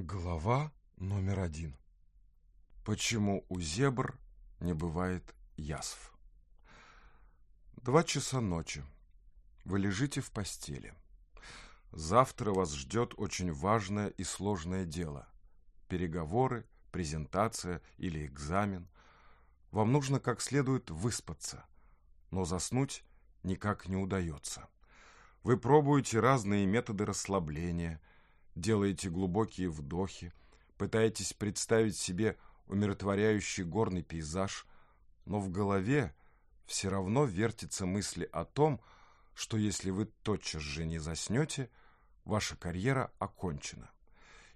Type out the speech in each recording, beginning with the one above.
Глава номер один. Почему у зебр не бывает язв? Два часа ночи. Вы лежите в постели. Завтра вас ждет очень важное и сложное дело. Переговоры, презентация или экзамен. Вам нужно как следует выспаться, но заснуть никак не удается. Вы пробуете разные методы расслабления – делаете глубокие вдохи, пытаетесь представить себе умиротворяющий горный пейзаж, но в голове все равно вертятся мысли о том, что если вы тотчас же не заснете, ваша карьера окончена,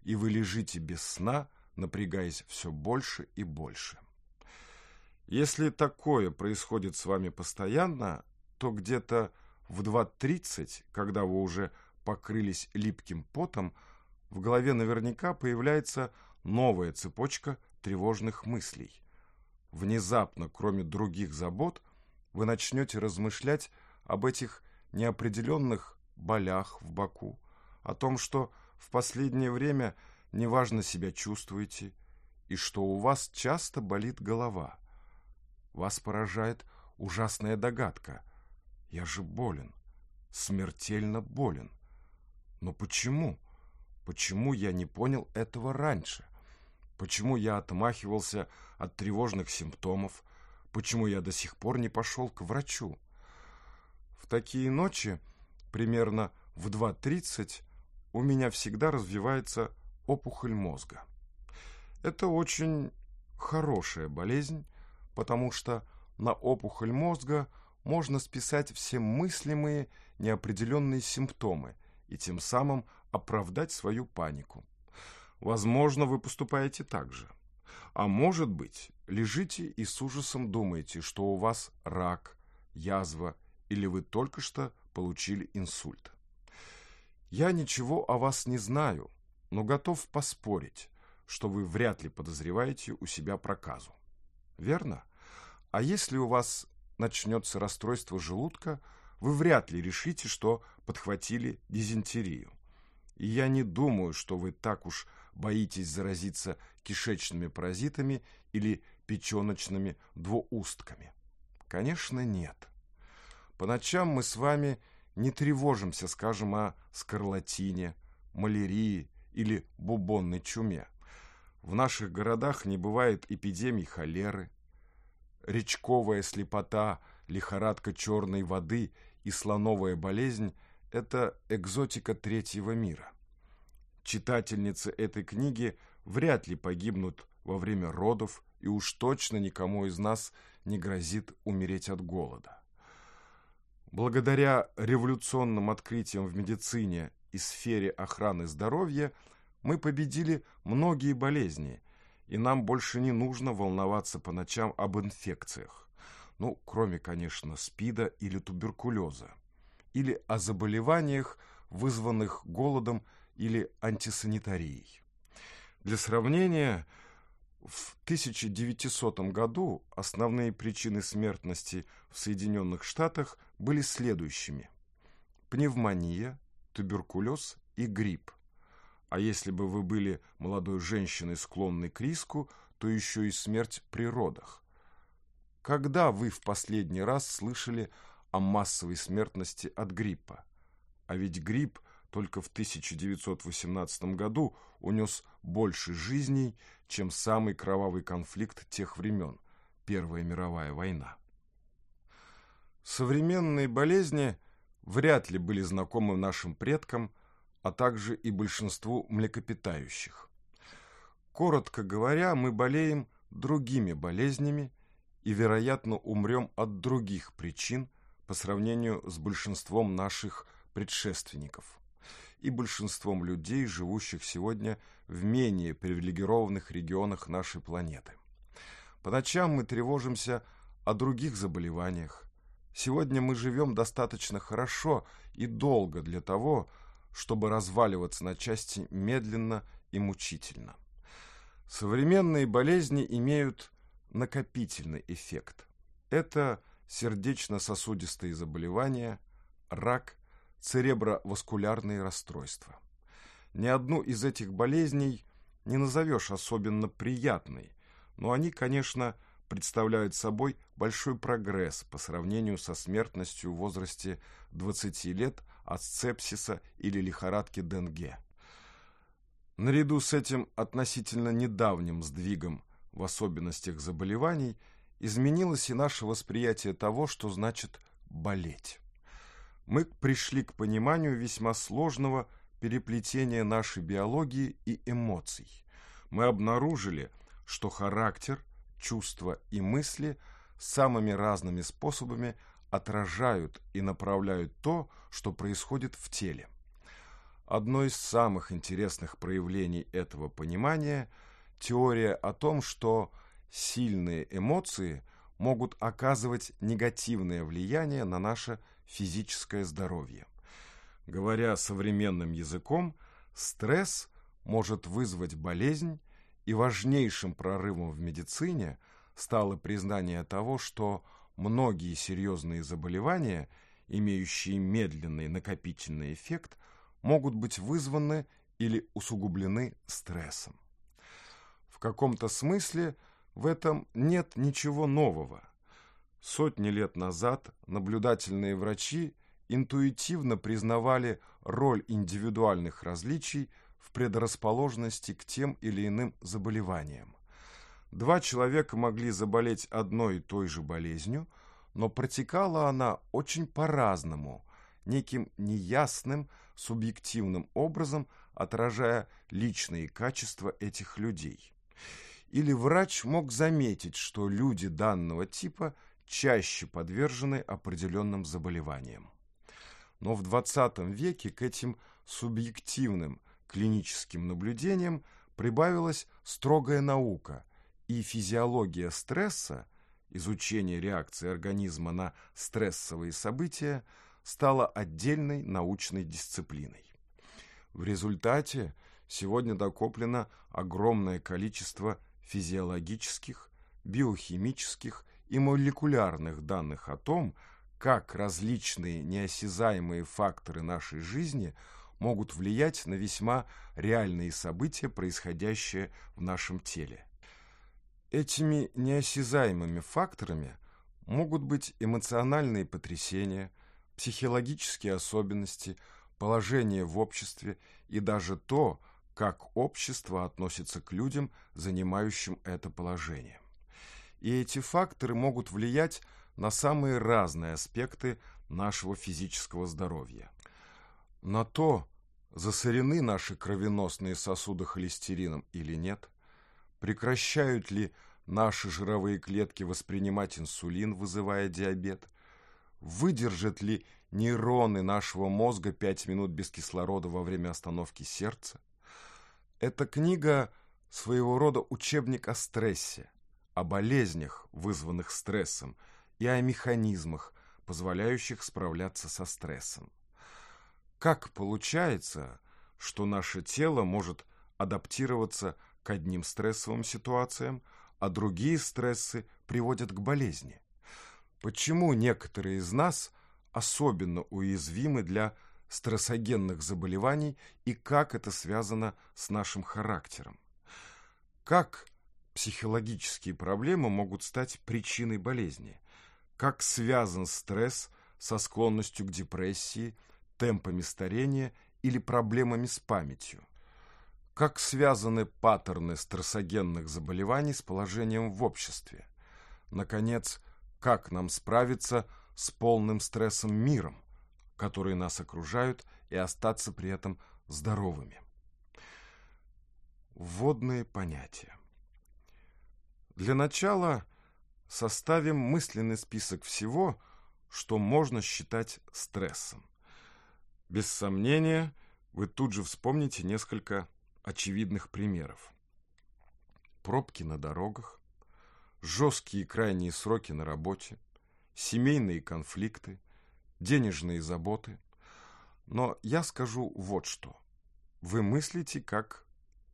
и вы лежите без сна, напрягаясь все больше и больше. Если такое происходит с вами постоянно, то где-то в 2.30, когда вы уже покрылись липким потом, в голове наверняка появляется новая цепочка тревожных мыслей. Внезапно, кроме других забот, вы начнете размышлять об этих неопределенных болях в боку, о том, что в последнее время неважно себя чувствуете и что у вас часто болит голова. Вас поражает ужасная догадка. Я же болен, смертельно болен. Но почему? Почему? Почему я не понял этого раньше? Почему я отмахивался от тревожных симптомов? Почему я до сих пор не пошел к врачу? В такие ночи, примерно в 2.30, у меня всегда развивается опухоль мозга. Это очень хорошая болезнь, потому что на опухоль мозга можно списать все мыслимые неопределенные симптомы и тем самым оправдать свою панику. Возможно, вы поступаете так же. А может быть, лежите и с ужасом думаете, что у вас рак, язва или вы только что получили инсульт. Я ничего о вас не знаю, но готов поспорить, что вы вряд ли подозреваете у себя проказу. Верно? А если у вас начнется расстройство желудка, вы вряд ли решите, что подхватили дизентерию. Я не думаю, что вы так уж боитесь заразиться кишечными паразитами или печеночными двуустками. Конечно, нет. По ночам мы с вами не тревожимся, скажем, о скарлатине, малярии или бубонной чуме. В наших городах не бывает эпидемий холеры, речковая слепота, лихорадка черной воды и слоновая болезнь – это экзотика третьего мира. Читательницы этой книги вряд ли погибнут во время родов, и уж точно никому из нас не грозит умереть от голода. Благодаря революционным открытиям в медицине и сфере охраны здоровья мы победили многие болезни, и нам больше не нужно волноваться по ночам об инфекциях. Ну, кроме, конечно, СПИДа или туберкулеза или о заболеваниях, вызванных голодом или антисанитарией. Для сравнения, в 1900 году основные причины смертности в Соединенных Штатах были следующими. Пневмония, туберкулез и грипп. А если бы вы были молодой женщиной, склонной к риску, то еще и смерть при родах. Когда вы в последний раз слышали о массовой смертности от гриппа. А ведь грипп только в 1918 году унес больше жизней, чем самый кровавый конфликт тех времен – Первая мировая война. Современные болезни вряд ли были знакомы нашим предкам, а также и большинству млекопитающих. Коротко говоря, мы болеем другими болезнями и, вероятно, умрем от других причин – по сравнению с большинством наших предшественников и большинством людей, живущих сегодня в менее привилегированных регионах нашей планеты. По ночам мы тревожимся о других заболеваниях. Сегодня мы живем достаточно хорошо и долго для того, чтобы разваливаться на части медленно и мучительно. Современные болезни имеют накопительный эффект. Это – сердечно-сосудистые заболевания, рак, цереброваскулярные расстройства. Ни одну из этих болезней не назовешь особенно приятной, но они, конечно, представляют собой большой прогресс по сравнению со смертностью в возрасте 20 лет от сепсиса или лихорадки Денге. Наряду с этим относительно недавним сдвигом в особенностях заболеваний – изменилось и наше восприятие того, что значит болеть. Мы пришли к пониманию весьма сложного переплетения нашей биологии и эмоций. Мы обнаружили, что характер, чувства и мысли самыми разными способами отражают и направляют то, что происходит в теле. Одно из самых интересных проявлений этого понимания – теория о том, что сильные эмоции могут оказывать негативное влияние на наше физическое здоровье. Говоря современным языком, стресс может вызвать болезнь, и важнейшим прорывом в медицине стало признание того, что многие серьезные заболевания, имеющие медленный накопительный эффект, могут быть вызваны или усугублены стрессом. В каком-то смысле – в этом нет ничего нового. Сотни лет назад наблюдательные врачи интуитивно признавали роль индивидуальных различий в предрасположенности к тем или иным заболеваниям. Два человека могли заболеть одной и той же болезнью, но протекала она очень по-разному, неким неясным, субъективным образом отражая личные качества этих людей или врач мог заметить, что люди данного типа чаще подвержены определенным заболеваниям. Но в 20 веке к этим субъективным клиническим наблюдениям прибавилась строгая наука и физиология стресса, изучение реакции организма на стрессовые события, стала отдельной научной дисциплиной. В результате сегодня докоплено огромное количество физиологических, биохимических и молекулярных данных о том, как различные неосязаемые факторы нашей жизни могут влиять на весьма реальные события, происходящие в нашем теле. Этими неосязаемыми факторами могут быть эмоциональные потрясения, психологические особенности, положение в обществе и даже то, что как общество относится к людям, занимающим это положение. И эти факторы могут влиять на самые разные аспекты нашего физического здоровья. На то, засорены наши кровеносные сосуды холестерином или нет, прекращают ли наши жировые клетки воспринимать инсулин, вызывая диабет, выдержат ли нейроны нашего мозга 5 минут без кислорода во время остановки сердца, эта книга своего рода учебник о стрессе, о болезнях, вызванных стрессом, и о механизмах, позволяющих справляться со стрессом. Как получается, что наше тело может адаптироваться к одним стрессовым ситуациям, а другие стрессы приводят к болезни? Почему некоторые из нас особенно уязвимы для стрессогенных заболеваний и как это связано с нашим характером. Как психологические проблемы могут стать причиной болезни? Как связан стресс со склонностью к депрессии, темпами старения или проблемами с памятью? Как связаны паттерны стрессогенных заболеваний с положением в обществе? Наконец, как нам справиться с полным стрессом миром? которые нас окружают, и остаться при этом здоровыми. Вводные понятия. Для начала составим мысленный список всего, что можно считать стрессом. Без сомнения, вы тут же вспомните несколько очевидных примеров. Пробки на дорогах, жесткие крайние сроки на работе, семейные конфликты – денежные заботы. Но я скажу вот что. Вы мыслите как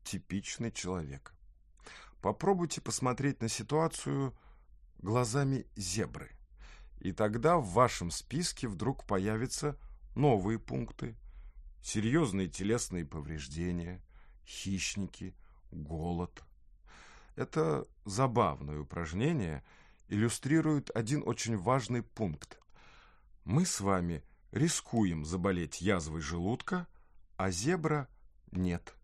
типичный человек. Попробуйте посмотреть на ситуацию глазами зебры. И тогда в вашем списке вдруг появятся новые пункты. Серьезные телесные повреждения, хищники, голод. Это забавное упражнение иллюстрирует один очень важный пункт мы с вами рискуем заболеть язвой желудка, а зебра нет.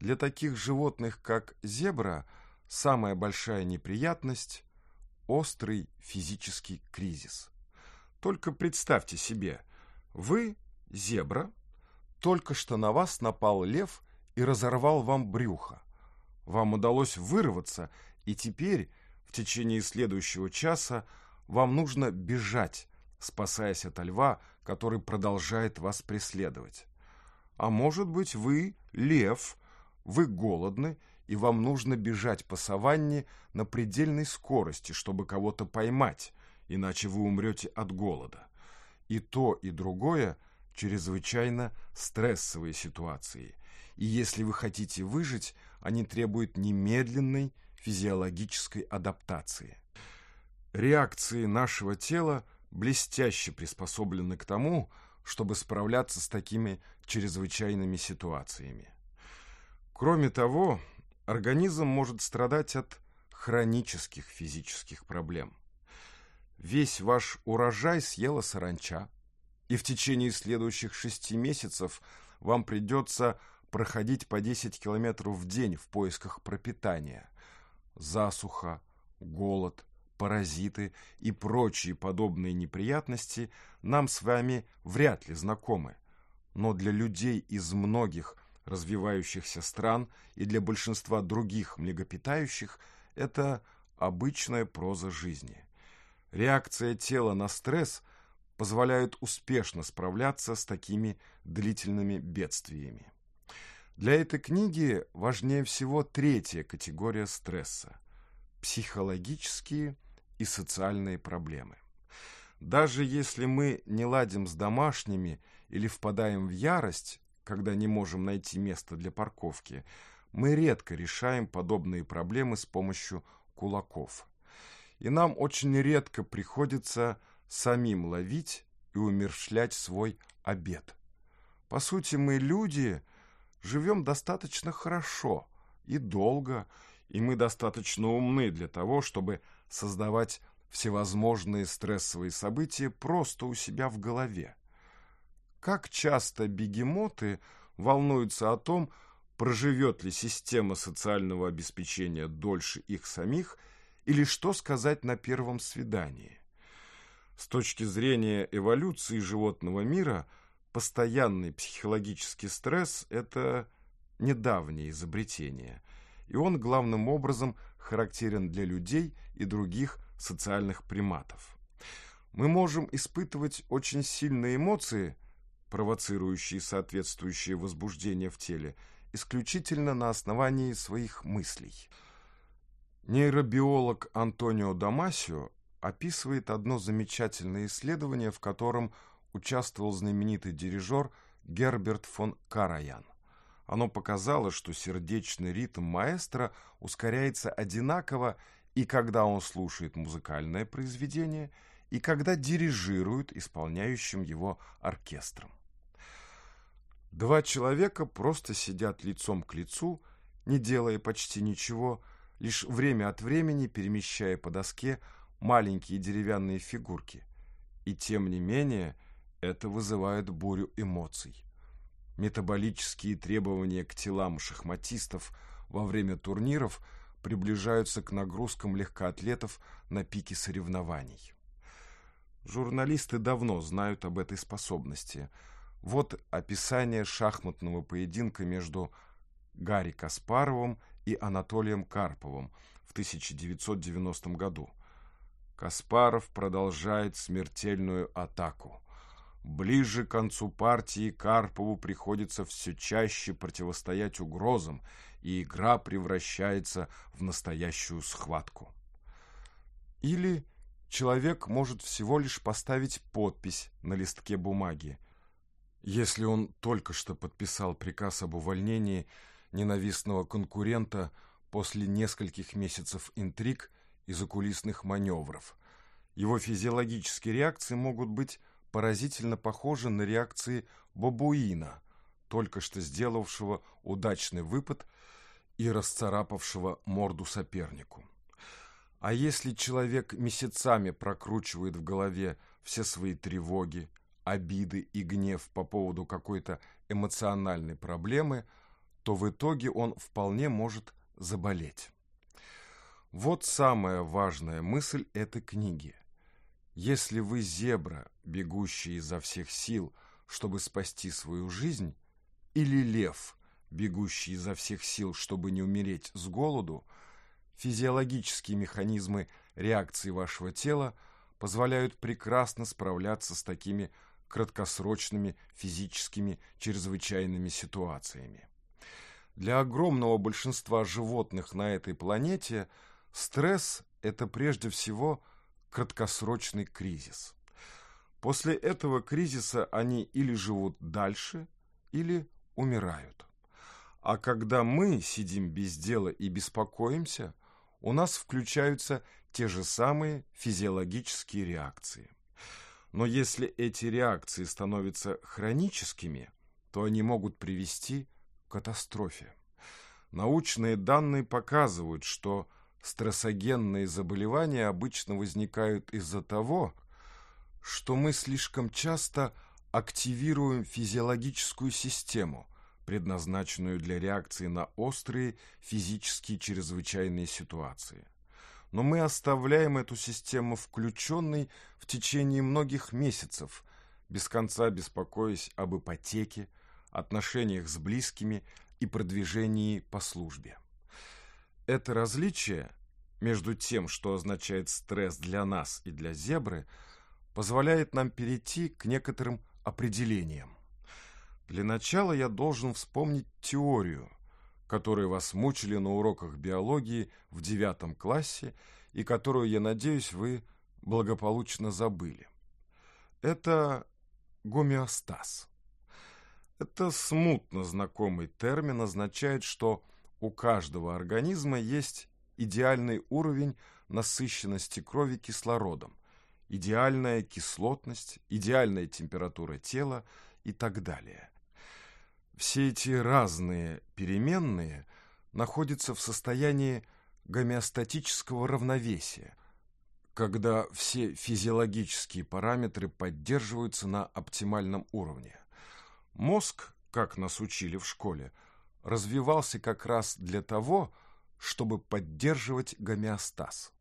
Для таких животных, как зебра, самая большая неприятность – острый физический кризис. Только представьте себе, вы – зебра, только что на вас напал лев и разорвал вам брюхо. Вам удалось вырваться, и теперь, в течение следующего часа, вам нужно бежать, спасаясь от льва, который продолжает вас преследовать. А может быть, вы лев, вы голодны, и вам нужно бежать по саванне на предельной скорости, чтобы кого-то поймать, иначе вы умрете от голода. И то, и другое – чрезвычайно стрессовые ситуации. И если вы хотите выжить, они требуют немедленной физиологической адаптации. Реакции нашего тела – блестяще приспособлены к тому, чтобы справляться с такими чрезвычайными ситуациями. Кроме того, организм может страдать от хронических физических проблем. Весь ваш урожай съела саранча, и в течение следующих шести месяцев вам придется проходить по 10 километров в день в поисках пропитания. Засуха, голод, паразиты и прочие подобные неприятности нам с вами вряд ли знакомы. Но для людей из многих развивающихся стран и для большинства других млекопитающих это обычная проза жизни. Реакция тела на стресс позволяет успешно справляться с такими длительными бедствиями. Для этой книги важнее всего третья категория стресса – психологические – и социальные проблемы. Даже если мы не ладим с домашними или впадаем в ярость, когда не можем найти место для парковки, мы редко решаем подобные проблемы с помощью кулаков. И нам очень редко приходится самим ловить и умершлять свой обед. По сути, мы люди живем достаточно хорошо и долго, и мы достаточно умны для того, чтобы создавать всевозможные стрессовые события просто у себя в голове. Как часто бегемоты волнуются о том, проживет ли система социального обеспечения дольше их самих или что сказать на первом свидании. С точки зрения эволюции животного мира, постоянный психологический стресс – это недавнее изобретение, и он главным образом – характерен для людей и других социальных приматов. Мы можем испытывать очень сильные эмоции, провоцирующие соответствующие возбуждения в теле, исключительно на основании своих мыслей. Нейробиолог Антонио Дамасио описывает одно замечательное исследование, в котором участвовал знаменитый дирижер Герберт фон Караян – оно показало, что сердечный ритм маэстро ускоряется одинаково и когда он слушает музыкальное произведение, и когда дирижирует исполняющим его оркестром. Два человека просто сидят лицом к лицу, не делая почти ничего, лишь время от времени перемещая по доске маленькие деревянные фигурки. И тем не менее это вызывает бурю эмоций метаболические требования к телам шахматистов во время турниров приближаются к нагрузкам легкоатлетов на пике соревнований. Журналисты давно знают об этой способности. Вот описание шахматного поединка между Гарри Каспаровым и Анатолием Карповым в 1990 году. Каспаров продолжает смертельную атаку. Ближе к концу партии Карпову приходится все чаще противостоять угрозам, и игра превращается в настоящую схватку. Или человек может всего лишь поставить подпись на листке бумаги. Если он только что подписал приказ об увольнении ненавистного конкурента после нескольких месяцев интриг и закулисных маневров, его физиологические реакции могут быть поразительно похожа на реакции бабуина, только что сделавшего удачный выпад и расцарапавшего морду сопернику. А если человек месяцами прокручивает в голове все свои тревоги, обиды и гнев по поводу какой-то эмоциональной проблемы, то в итоге он вполне может заболеть. Вот самая важная мысль этой книги. Если вы зебра, бегущий изо всех сил, чтобы спасти свою жизнь, или лев, бегущий изо всех сил, чтобы не умереть с голоду, физиологические механизмы реакции вашего тела позволяют прекрасно справляться с такими краткосрочными физическими чрезвычайными ситуациями. Для огромного большинства животных на этой планете стресс – это прежде всего – краткосрочный кризис. После этого кризиса они или живут дальше, или умирают. А когда мы сидим без дела и беспокоимся, у нас включаются те же самые физиологические реакции. Но если эти реакции становятся хроническими, то они могут привести к катастрофе. Научные данные показывают, что Стрессогенные заболевания обычно возникают из-за того, что мы слишком часто активируем физиологическую систему, предназначенную для реакции на острые физические чрезвычайные ситуации. Но мы оставляем эту систему включенной в течение многих месяцев, без конца беспокоясь об ипотеке, отношениях с близкими и продвижении по службе. Это различие – между тем, что означает стресс для нас и для зебры, позволяет нам перейти к некоторым определениям. Для начала я должен вспомнить теорию, которую вас мучили на уроках биологии в девятом классе и которую, я надеюсь, вы благополучно забыли. Это гомеостаз. Это смутно знакомый термин означает, что у каждого организма есть идеальный уровень насыщенности крови кислородом, идеальная кислотность, идеальная температура тела и так далее. Все эти разные переменные находятся в состоянии гомеостатического равновесия, когда все физиологические параметры поддерживаются на оптимальном уровне. Мозг, как нас учили в школе, развивался как раз для того, чтобы чтобы поддерживать гомеостаз.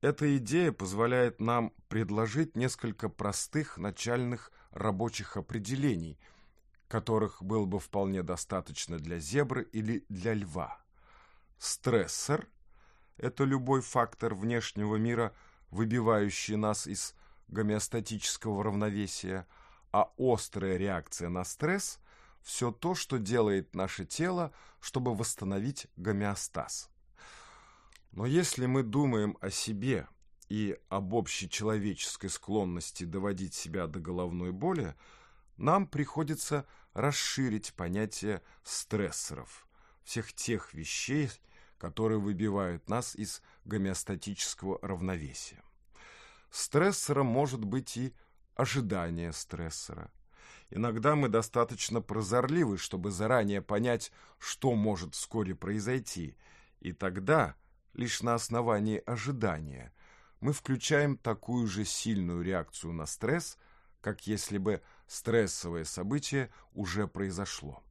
Эта идея позволяет нам предложить несколько простых начальных рабочих определений, которых было бы вполне достаточно для зебры или для льва. Стрессор – это любой фактор внешнего мира, выбивающий нас из гомеостатического равновесия, а острая реакция на стресс – все то, что делает наше тело, чтобы восстановить гомеостаз. Но если мы думаем о себе и об общей человеческой склонности доводить себя до головной боли, нам приходится расширить понятие стрессоров, всех тех вещей, которые выбивают нас из гомеостатического равновесия. Стрессором может быть и ожидание стрессора, Иногда мы достаточно прозорливы, чтобы заранее понять, что может вскоре произойти, и тогда, лишь на основании ожидания, мы включаем такую же сильную реакцию на стресс, как если бы стрессовое событие уже произошло.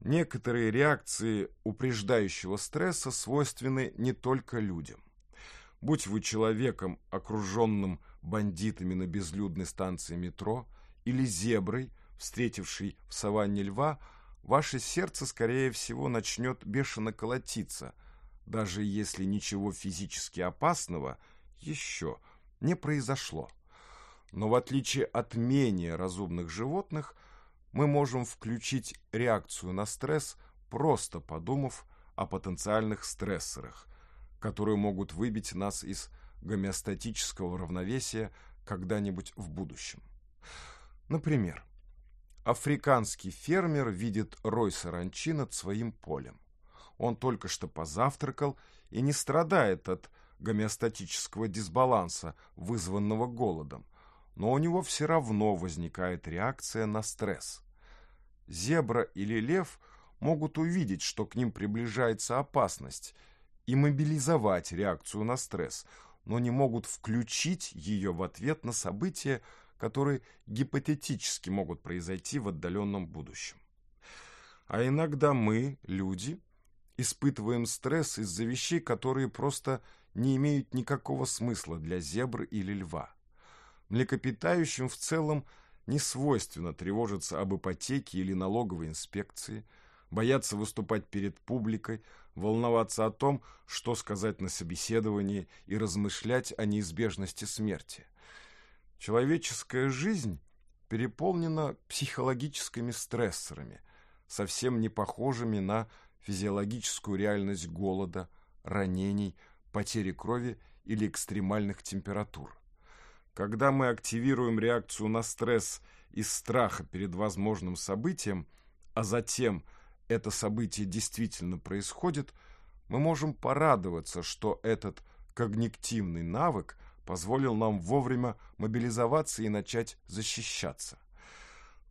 Некоторые реакции упреждающего стресса свойственны не только людям. Будь вы человеком, окруженным бандитами на безлюдной станции метро – или зеброй, встретившей в саванне льва, ваше сердце, скорее всего, начнет бешено колотиться, даже если ничего физически опасного еще не произошло. Но в отличие от менее разумных животных, мы можем включить реакцию на стресс, просто подумав о потенциальных стрессорах, которые могут выбить нас из гомеостатического равновесия когда-нибудь в будущем. Например, африканский фермер видит рой саранчи над своим полем. Он только что позавтракал и не страдает от гомеостатического дисбаланса, вызванного голодом, но у него все равно возникает реакция на стресс. Зебра или лев могут увидеть, что к ним приближается опасность, и мобилизовать реакцию на стресс, но не могут включить ее в ответ на события которые гипотетически могут произойти в отдаленном будущем. А иногда мы, люди, испытываем стресс из-за вещей, которые просто не имеют никакого смысла для зебры или льва. Млекопитающим в целом не свойственно тревожиться об ипотеке или налоговой инспекции, бояться выступать перед публикой, волноваться о том, что сказать на собеседовании и размышлять о неизбежности смерти – Человеческая жизнь переполнена психологическими стрессорами, совсем не похожими на физиологическую реальность голода, ранений, потери крови или экстремальных температур. Когда мы активируем реакцию на стресс из страха перед возможным событием, а затем это событие действительно происходит, мы можем порадоваться, что этот когнитивный навык – позволил нам вовремя мобилизоваться и начать защищаться.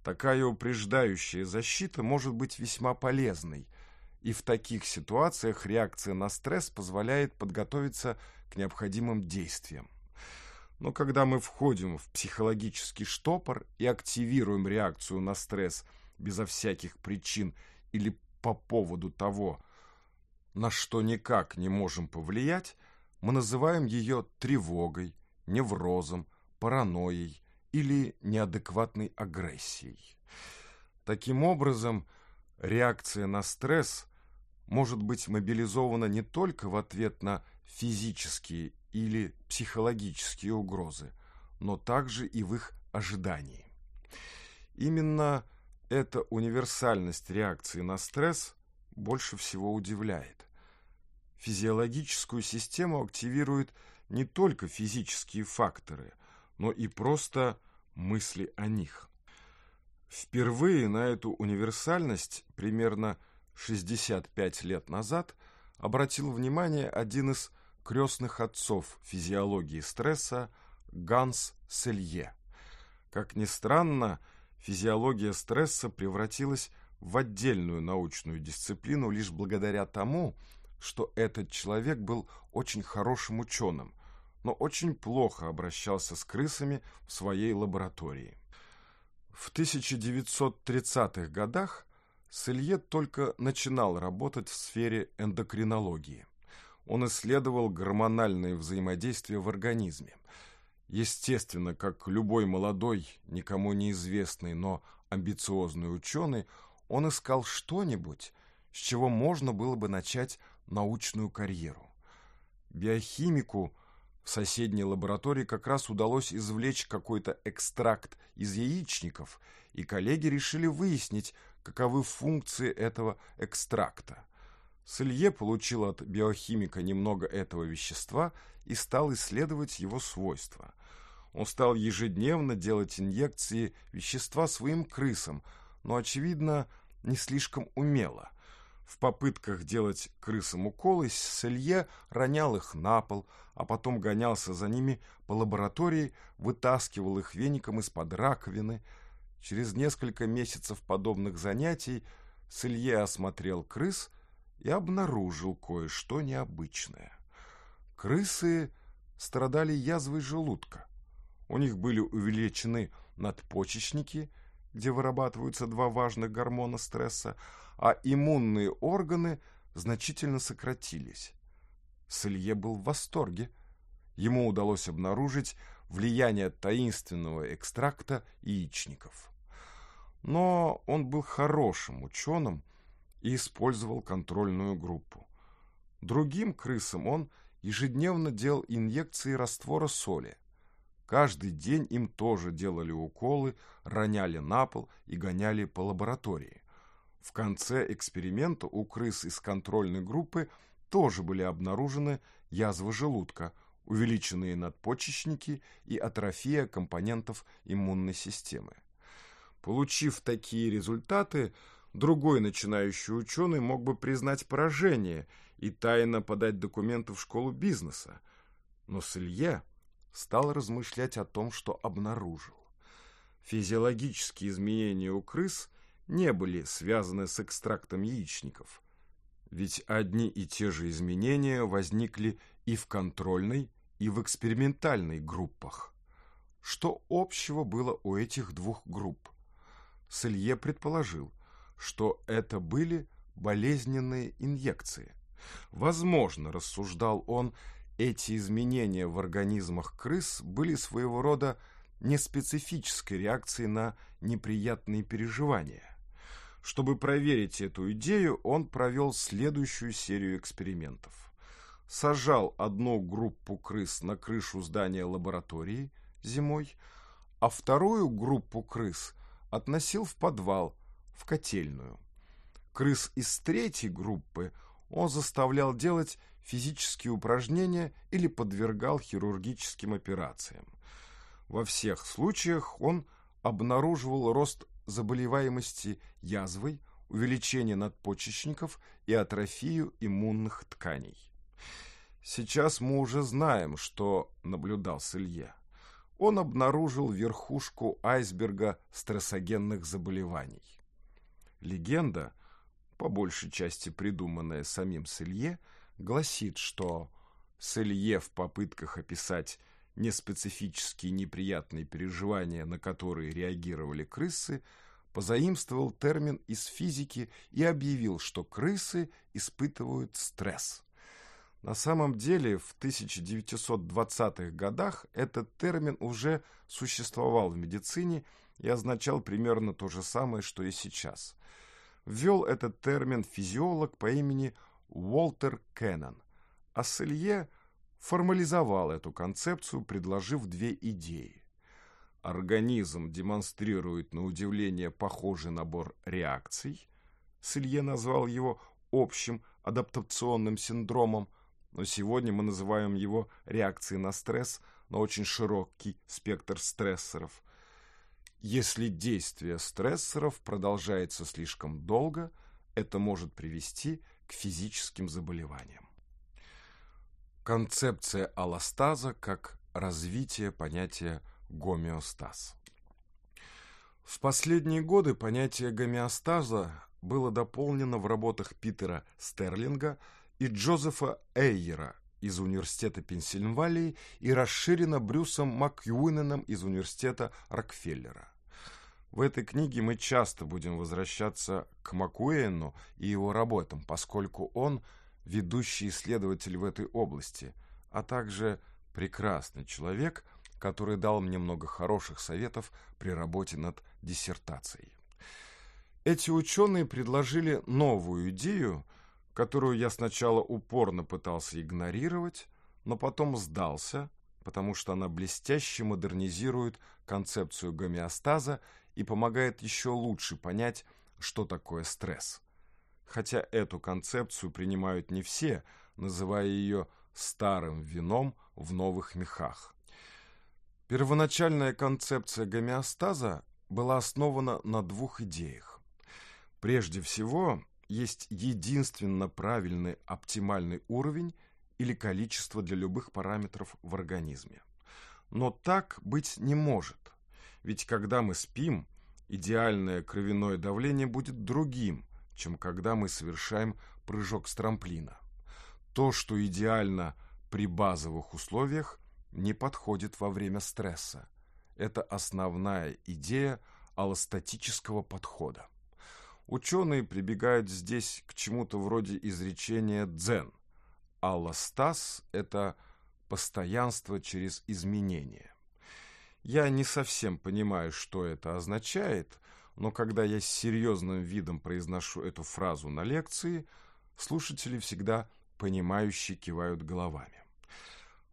Такая упреждающая защита может быть весьма полезной, и в таких ситуациях реакция на стресс позволяет подготовиться к необходимым действиям. Но когда мы входим в психологический штопор и активируем реакцию на стресс безо всяких причин или по поводу того, на что никак не можем повлиять, мы называем ее тревогой, неврозом, паранойей или неадекватной агрессией. Таким образом, реакция на стресс может быть мобилизована не только в ответ на физические или психологические угрозы, но также и в их ожидании. Именно эта универсальность реакции на стресс больше всего удивляет физиологическую систему активируют не только физические факторы, но и просто мысли о них. Впервые на эту универсальность примерно 65 лет назад обратил внимание один из крестных отцов физиологии стресса Ганс Селье. Как ни странно, физиология стресса превратилась в отдельную научную дисциплину лишь благодаря тому, что этот человек был очень хорошим ученым, но очень плохо обращался с крысами в своей лаборатории. В 1930-х годах Селье только начинал работать в сфере эндокринологии. Он исследовал гормональные взаимодействия в организме. Естественно, как любой молодой, никому неизвестный, но амбициозный ученый, он искал что-нибудь, с чего можно было бы начать научную карьеру. Биохимику в соседней лаборатории как раз удалось извлечь какой-то экстракт из яичников, и коллеги решили выяснить, каковы функции этого экстракта. Селье получил от биохимика немного этого вещества и стал исследовать его свойства. Он стал ежедневно делать инъекции вещества своим крысам, но, очевидно, не слишком умело. В попытках делать крысам уколы, Селье ронял их на пол, а потом гонялся за ними по лаборатории, вытаскивал их веником из-под раковины. Через несколько месяцев подобных занятий Селье осмотрел крыс и обнаружил кое-что необычное. Крысы страдали язвой желудка. У них были увеличены надпочечники, где вырабатываются два важных гормона стресса, а иммунные органы значительно сократились. Сылье был в восторге. Ему удалось обнаружить влияние таинственного экстракта яичников. Но он был хорошим ученым и использовал контрольную группу. Другим крысам он ежедневно делал инъекции раствора соли. Каждый день им тоже делали уколы, роняли на пол и гоняли по лаборатории. В конце эксперимента у крыс из контрольной группы тоже были обнаружены язвы желудка, увеличенные надпочечники и атрофия компонентов иммунной системы. Получив такие результаты, другой начинающий ученый мог бы признать поражение и тайно подать документы в школу бизнеса. Но Селье стал размышлять о том, что обнаружил. Физиологические изменения у крыс – не были связаны с экстрактом яичников. Ведь одни и те же изменения возникли и в контрольной, и в экспериментальной группах. Что общего было у этих двух групп? Селье предположил, что это были болезненные инъекции. Возможно, рассуждал он, эти изменения в организмах крыс были своего рода неспецифической реакцией на неприятные переживания. Чтобы проверить эту идею, он провел следующую серию экспериментов. Сажал одну группу крыс на крышу здания лаборатории зимой, а вторую группу крыс относил в подвал, в котельную. Крыс из третьей группы он заставлял делать физические упражнения или подвергал хирургическим операциям. Во всех случаях он обнаруживал рост заболеваемости язвой, увеличение надпочечников и атрофию иммунных тканей. Сейчас мы уже знаем, что наблюдал с Илья. Он обнаружил верхушку айсберга стрессогенных заболеваний. Легенда, по большей части придуманная самим Селье, гласит, что Селье в попытках описать неспецифические неприятные переживания, на которые реагировали крысы, позаимствовал термин из физики и объявил, что крысы испытывают стресс. На самом деле в 1920-х годах этот термин уже существовал в медицине и означал примерно то же самое, что и сейчас. Ввел этот термин физиолог по имени Уолтер Кеннон. Асселье – формализовал эту концепцию, предложив две идеи. Организм демонстрирует на удивление похожий набор реакций. Селье назвал его общим адаптационным синдромом, но сегодня мы называем его реакцией на стресс, на очень широкий спектр стрессоров. Если действие стрессоров продолжается слишком долго, это может привести к физическим заболеваниям концепция аластаза как развитие понятия гомеостаз. В последние годы понятие гомеостаза было дополнено в работах Питера Стерлинга и Джозефа Эйера из Университета Пенсильвании и расширено Брюсом Макьюиненом из Университета Рокфеллера. В этой книге мы часто будем возвращаться к Макуэну и его работам, поскольку он – ведущий исследователь в этой области, а также прекрасный человек, который дал мне много хороших советов при работе над диссертацией. Эти ученые предложили новую идею, которую я сначала упорно пытался игнорировать, но потом сдался, потому что она блестяще модернизирует концепцию гомеостаза и помогает еще лучше понять, что такое стресс хотя эту концепцию принимают не все, называя ее «старым вином в новых мехах». Первоначальная концепция гомеостаза была основана на двух идеях. Прежде всего, есть единственно правильный оптимальный уровень или количество для любых параметров в организме. Но так быть не может, ведь когда мы спим, идеальное кровяное давление будет другим – чем когда мы совершаем прыжок с трамплина. То, что идеально при базовых условиях, не подходит во время стресса. Это основная идея аллостатического подхода. Ученые прибегают здесь к чему-то вроде изречения дзен. Аллостаз – это постоянство через изменения. Я не совсем понимаю, что это означает, но когда я с серьезным видом произношу эту фразу на лекции, слушатели всегда понимающие кивают головами.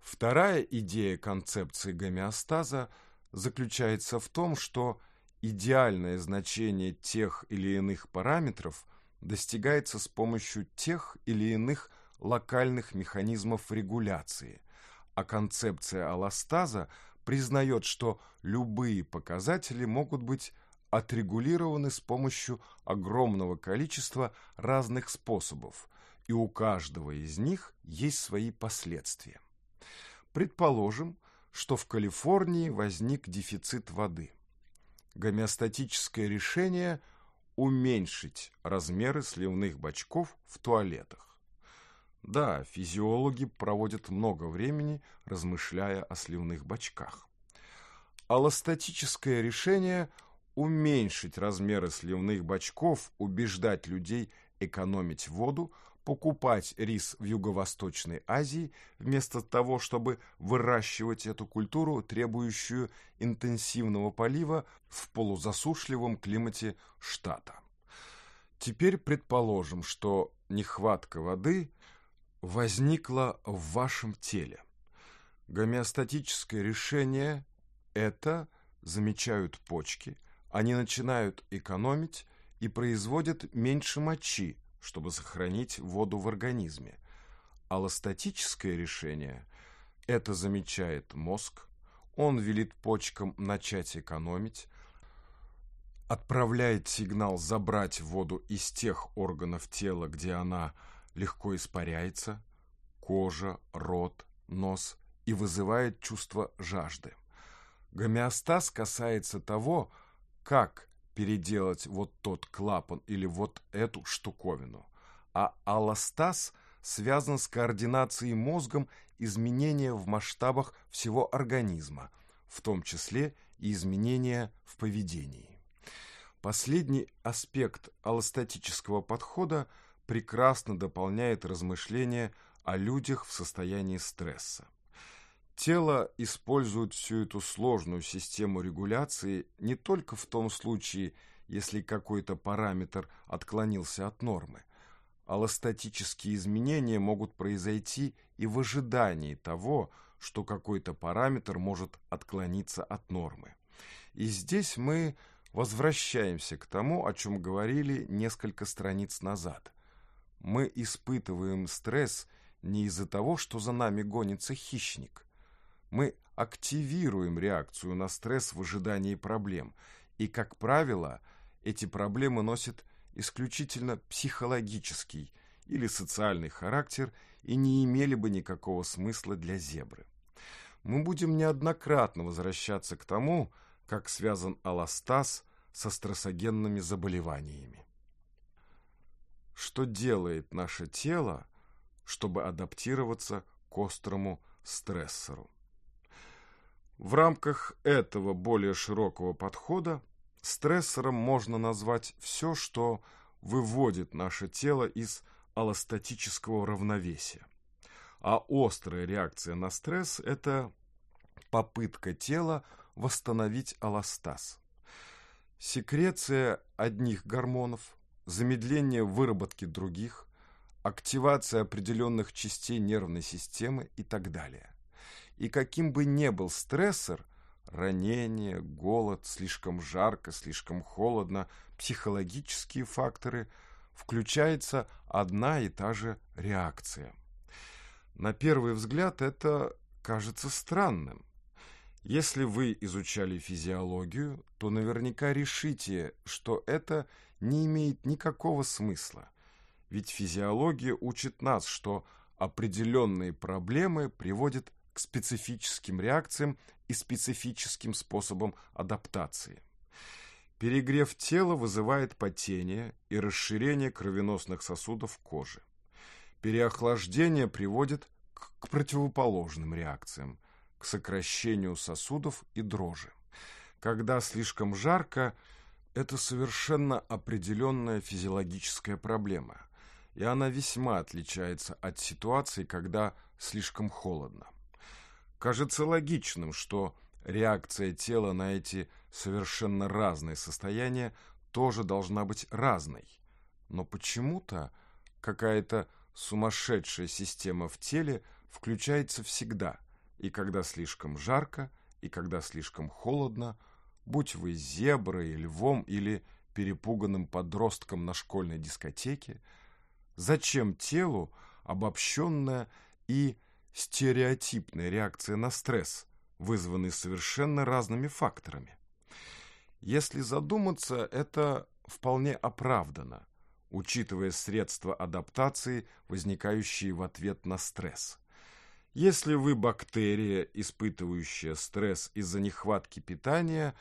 Вторая идея концепции гомеостаза заключается в том, что идеальное значение тех или иных параметров достигается с помощью тех или иных локальных механизмов регуляции, а концепция аластаза признает, что любые показатели могут быть отрегулированы с помощью огромного количества разных способов, и у каждого из них есть свои последствия. Предположим, что в Калифорнии возник дефицит воды. Гомеостатическое решение – уменьшить размеры сливных бачков в туалетах. Да, физиологи проводят много времени, размышляя о сливных бачках. Аллостатическое решение – уменьшить размеры сливных бачков, убеждать людей экономить воду, покупать рис в Юго-Восточной Азии, вместо того, чтобы выращивать эту культуру, требующую интенсивного полива в полузасушливом климате штата. Теперь предположим, что нехватка воды возникла в вашем теле. Гомеостатическое решение – это, замечают почки – они начинают экономить и производят меньше мочи, чтобы сохранить воду в организме. Аллостатическое решение – это замечает мозг, он велит почкам начать экономить, отправляет сигнал забрать воду из тех органов тела, где она легко испаряется – кожа, рот, нос – и вызывает чувство жажды. Гомеостаз касается того, как переделать вот тот клапан или вот эту штуковину. А аластаз связан с координацией мозгом изменения в масштабах всего организма, в том числе и изменения в поведении. Последний аспект аластатического подхода прекрасно дополняет размышления о людях в состоянии стресса. Тело использует всю эту сложную систему регуляции не только в том случае, если какой-то параметр отклонился от нормы. Аллостатические изменения могут произойти и в ожидании того, что какой-то параметр может отклониться от нормы. И здесь мы возвращаемся к тому, о чем говорили несколько страниц назад. Мы испытываем стресс не из-за того, что за нами гонится хищник – мы активируем реакцию на стресс в ожидании проблем, и, как правило, эти проблемы носят исключительно психологический или социальный характер и не имели бы никакого смысла для зебры. Мы будем неоднократно возвращаться к тому, как связан аластаз со стрессогенными заболеваниями. Что делает наше тело, чтобы адаптироваться к острому стрессору? В рамках этого более широкого подхода стрессором можно назвать все, что выводит наше тело из аллостатического равновесия. А острая реакция на стресс – это попытка тела восстановить аллостаз. Секреция одних гормонов, замедление выработки других, активация определенных частей нервной системы и так далее. И каким бы ни был стрессор, ранение, голод, слишком жарко, слишком холодно, психологические факторы, включается одна и та же реакция. На первый взгляд это кажется странным. Если вы изучали физиологию, то наверняка решите, что это не имеет никакого смысла. Ведь физиология учит нас, что определенные проблемы приводят к специфическим реакциям и специфическим способам адаптации. Перегрев тела вызывает потение и расширение кровеносных сосудов кожи. Переохлаждение приводит к, к противоположным реакциям, к сокращению сосудов и дрожи. Когда слишком жарко, это совершенно определенная физиологическая проблема, и она весьма отличается от ситуации, когда слишком холодно. Кажется логичным, что реакция тела на эти совершенно разные состояния тоже должна быть разной. Но почему-то какая-то сумасшедшая система в теле включается всегда, и когда слишком жарко, и когда слишком холодно, будь вы зеброй, львом или перепуганным подростком на школьной дискотеке, зачем телу обобщенная и стереотипная реакция на стресс, вызванный совершенно разными факторами. Если задуматься, это вполне оправдано, учитывая средства адаптации, возникающие в ответ на стресс. Если вы бактерия, испытывающая стресс из-за нехватки питания,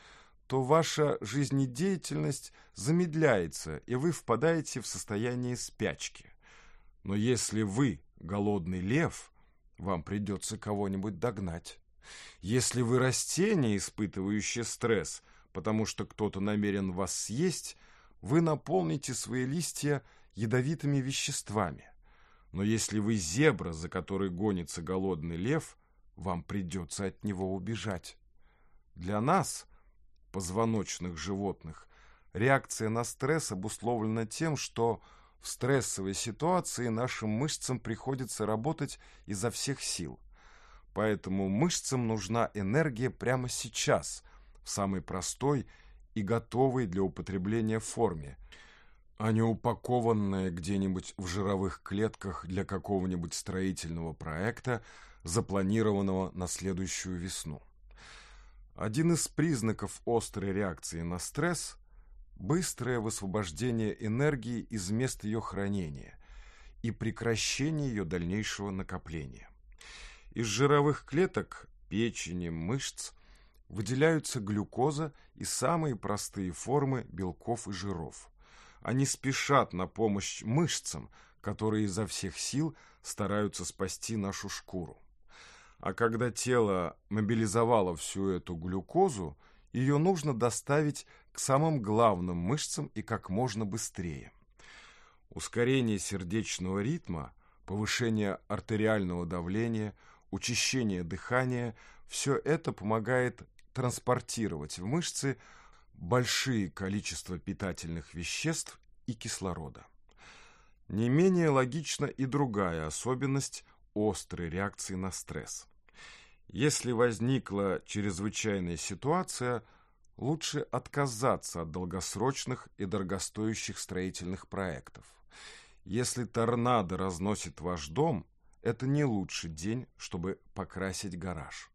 то ваша жизнедеятельность замедляется, и вы впадаете в состояние спячки. Но если вы голодный лев – вам придется кого-нибудь догнать. Если вы растение, испытывающее стресс, потому что кто-то намерен вас съесть, вы наполните свои листья ядовитыми веществами. Но если вы зебра, за которой гонится голодный лев, вам придется от него убежать. Для нас, позвоночных животных, реакция на стресс обусловлена тем, что в стрессовой ситуации нашим мышцам приходится работать изо всех сил. Поэтому мышцам нужна энергия прямо сейчас, в самой простой и готовой для употребления форме, а не упакованная где-нибудь в жировых клетках для какого-нибудь строительного проекта, запланированного на следующую весну. Один из признаков острой реакции на стресс быстрое высвобождение энергии из мест ее хранения и прекращение ее дальнейшего накопления. Из жировых клеток, печени, мышц выделяются глюкоза и самые простые формы белков и жиров. Они спешат на помощь мышцам, которые изо всех сил стараются спасти нашу шкуру. А когда тело мобилизовало всю эту глюкозу, ее нужно доставить к самым главным мышцам и как можно быстрее. Ускорение сердечного ритма, повышение артериального давления, учащение дыхания – все это помогает транспортировать в мышцы большие количества питательных веществ и кислорода. Не менее логична и другая особенность острой реакции на стресс – если возникла чрезвычайная ситуация, лучше отказаться от долгосрочных и дорогостоящих строительных проектов. Если торнадо разносит ваш дом, это не лучший день, чтобы покрасить гараж.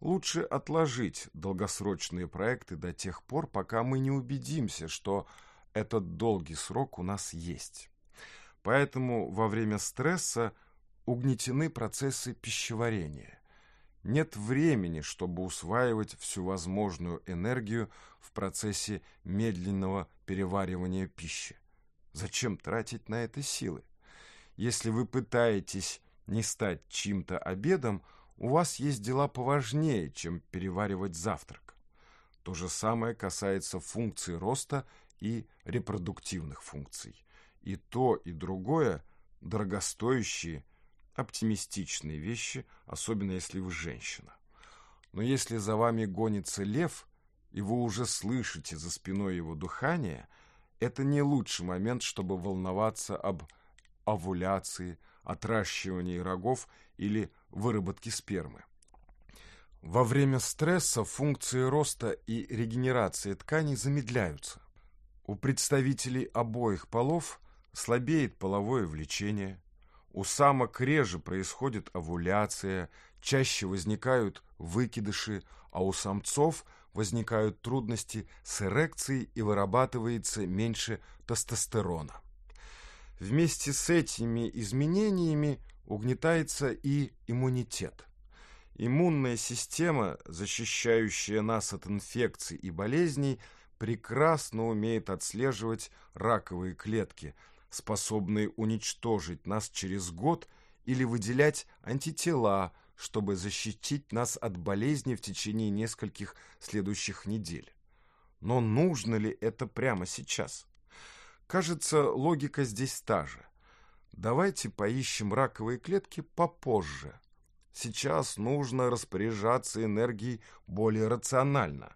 Лучше отложить долгосрочные проекты до тех пор, пока мы не убедимся, что этот долгий срок у нас есть. Поэтому во время стресса угнетены процессы пищеварения нет времени, чтобы усваивать всю возможную энергию в процессе медленного переваривания пищи. Зачем тратить на это силы? Если вы пытаетесь не стать чьим-то обедом, у вас есть дела поважнее, чем переваривать завтрак. То же самое касается функций роста и репродуктивных функций. И то, и другое – дорогостоящие – оптимистичные вещи, особенно если вы женщина. Но если за вами гонится лев, и вы уже слышите за спиной его дыхание, это не лучший момент, чтобы волноваться об овуляции, отращивании рогов или выработке спермы. Во время стресса функции роста и регенерации тканей замедляются. У представителей обоих полов слабеет половое влечение – у самок реже происходит овуляция, чаще возникают выкидыши, а у самцов возникают трудности с эрекцией и вырабатывается меньше тестостерона. Вместе с этими изменениями угнетается и иммунитет. Иммунная система, защищающая нас от инфекций и болезней, прекрасно умеет отслеживать раковые клетки – способные уничтожить нас через год или выделять антитела, чтобы защитить нас от болезни в течение нескольких следующих недель. Но нужно ли это прямо сейчас? Кажется, логика здесь та же. Давайте поищем раковые клетки попозже. Сейчас нужно распоряжаться энергией более рационально.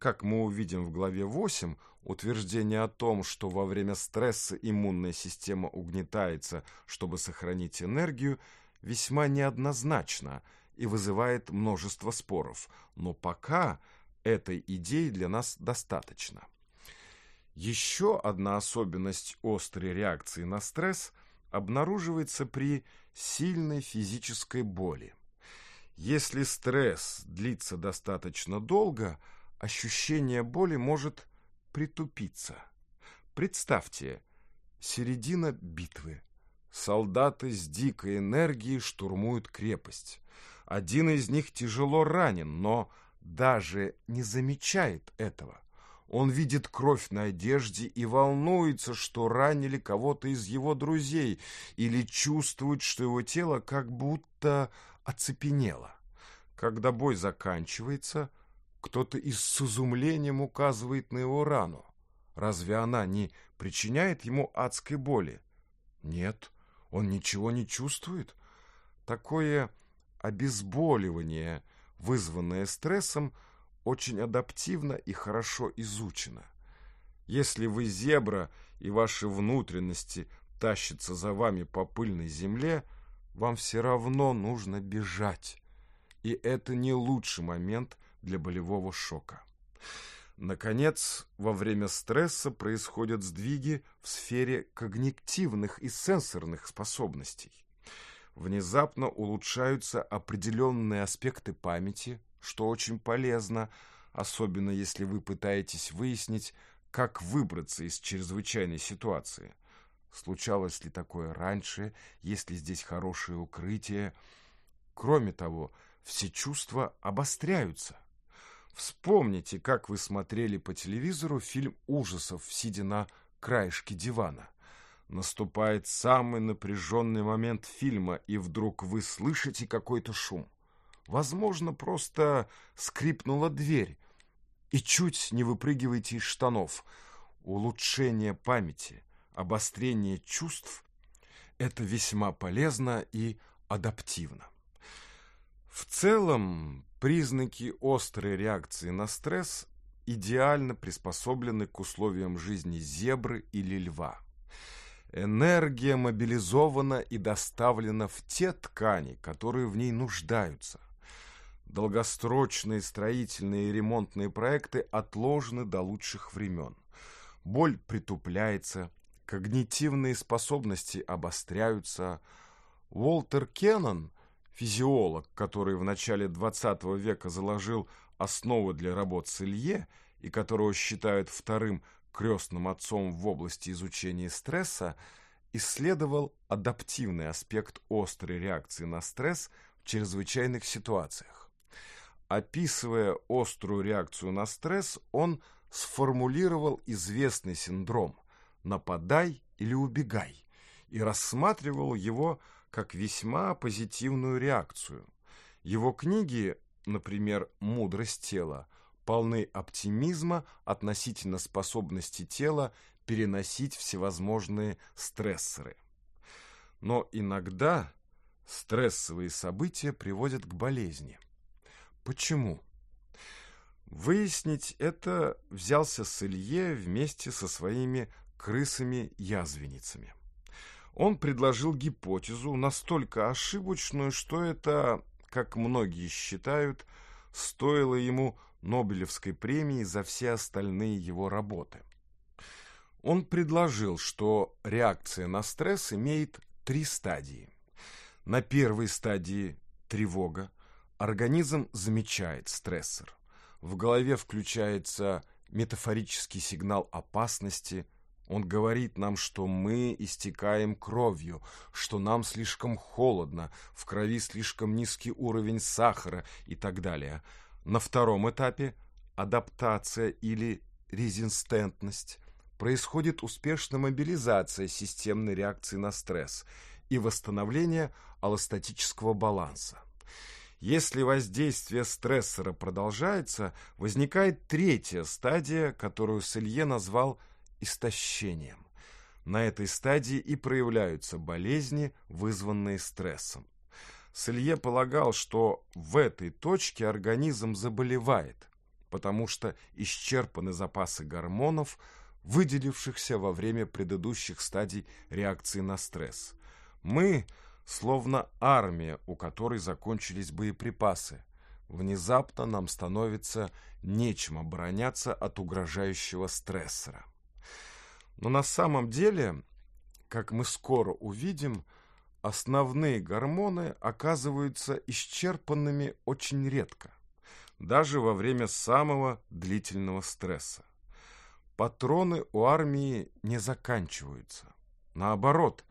Как мы увидим в главе 8, утверждение о том, что во время стресса иммунная система угнетается, чтобы сохранить энергию, весьма неоднозначно и вызывает множество споров, но пока этой идеи для нас достаточно. Еще одна особенность острой реакции на стресс обнаруживается при сильной физической боли. Если стресс длится достаточно долго – ощущение боли может притупиться. Представьте, середина битвы. Солдаты с дикой энергией штурмуют крепость. Один из них тяжело ранен, но даже не замечает этого. Он видит кровь на одежде и волнуется, что ранили кого-то из его друзей, или чувствует, что его тело как будто оцепенело. Когда бой заканчивается – кто-то из с изумлением указывает на его рану. Разве она не причиняет ему адской боли? Нет, он ничего не чувствует. Такое обезболивание, вызванное стрессом, очень адаптивно и хорошо изучено. Если вы зебра и ваши внутренности тащатся за вами по пыльной земле, вам все равно нужно бежать. И это не лучший момент для болевого шока. Наконец, во время стресса происходят сдвиги в сфере когнитивных и сенсорных способностей. Внезапно улучшаются определенные аспекты памяти, что очень полезно, особенно если вы пытаетесь выяснить, как выбраться из чрезвычайной ситуации. Случалось ли такое раньше, есть ли здесь хорошее укрытие. Кроме того, все чувства обостряются – Вспомните, как вы смотрели по телевизору фильм ужасов, сидя на краешке дивана. Наступает самый напряженный момент фильма, и вдруг вы слышите какой-то шум. Возможно, просто скрипнула дверь. И чуть не выпрыгиваете из штанов. Улучшение памяти, обострение чувств – это весьма полезно и адаптивно. В целом, признаки острой реакции на стресс идеально приспособлены к условиям жизни зебры или льва. Энергия мобилизована и доставлена в те ткани, которые в ней нуждаются. Долгосрочные строительные и ремонтные проекты отложены до лучших времен. Боль притупляется, когнитивные способности обостряются. Уолтер Кеннон – Физиолог, который в начале XX века заложил основы для работ с Илье и которого считают вторым крестным отцом в области изучения стресса, исследовал адаптивный аспект острой реакции на стресс в чрезвычайных ситуациях. Описывая острую реакцию на стресс, он сформулировал известный синдром «нападай или убегай» и рассматривал его как как весьма позитивную реакцию. Его книги, например, «Мудрость тела», полны оптимизма относительно способности тела переносить всевозможные стрессоры. Но иногда стрессовые события приводят к болезни. Почему? Выяснить это взялся Селье вместе со своими крысами-язвенницами. Он предложил гипотезу, настолько ошибочную, что это, как многие считают, стоило ему Нобелевской премии за все остальные его работы. Он предложил, что реакция на стресс имеет три стадии. На первой стадии тревога организм замечает стрессор. В голове включается метафорический сигнал опасности – он говорит нам, что мы истекаем кровью, что нам слишком холодно, в крови слишком низкий уровень сахара и так далее. На втором этапе адаптация или резистентность. Происходит успешная мобилизация системной реакции на стресс и восстановление аллостатического баланса. Если воздействие стрессора продолжается, возникает третья стадия, которую Селье назвал – истощением. На этой стадии и проявляются болезни, вызванные стрессом. Селье полагал, что в этой точке организм заболевает, потому что исчерпаны запасы гормонов, выделившихся во время предыдущих стадий реакции на стресс. Мы словно армия, у которой закончились боеприпасы. Внезапно нам становится нечем обороняться от угрожающего стрессора. Но на самом деле, как мы скоро увидим, основные гормоны оказываются исчерпанными очень редко, даже во время самого длительного стресса. Патроны у армии не заканчиваются. Наоборот,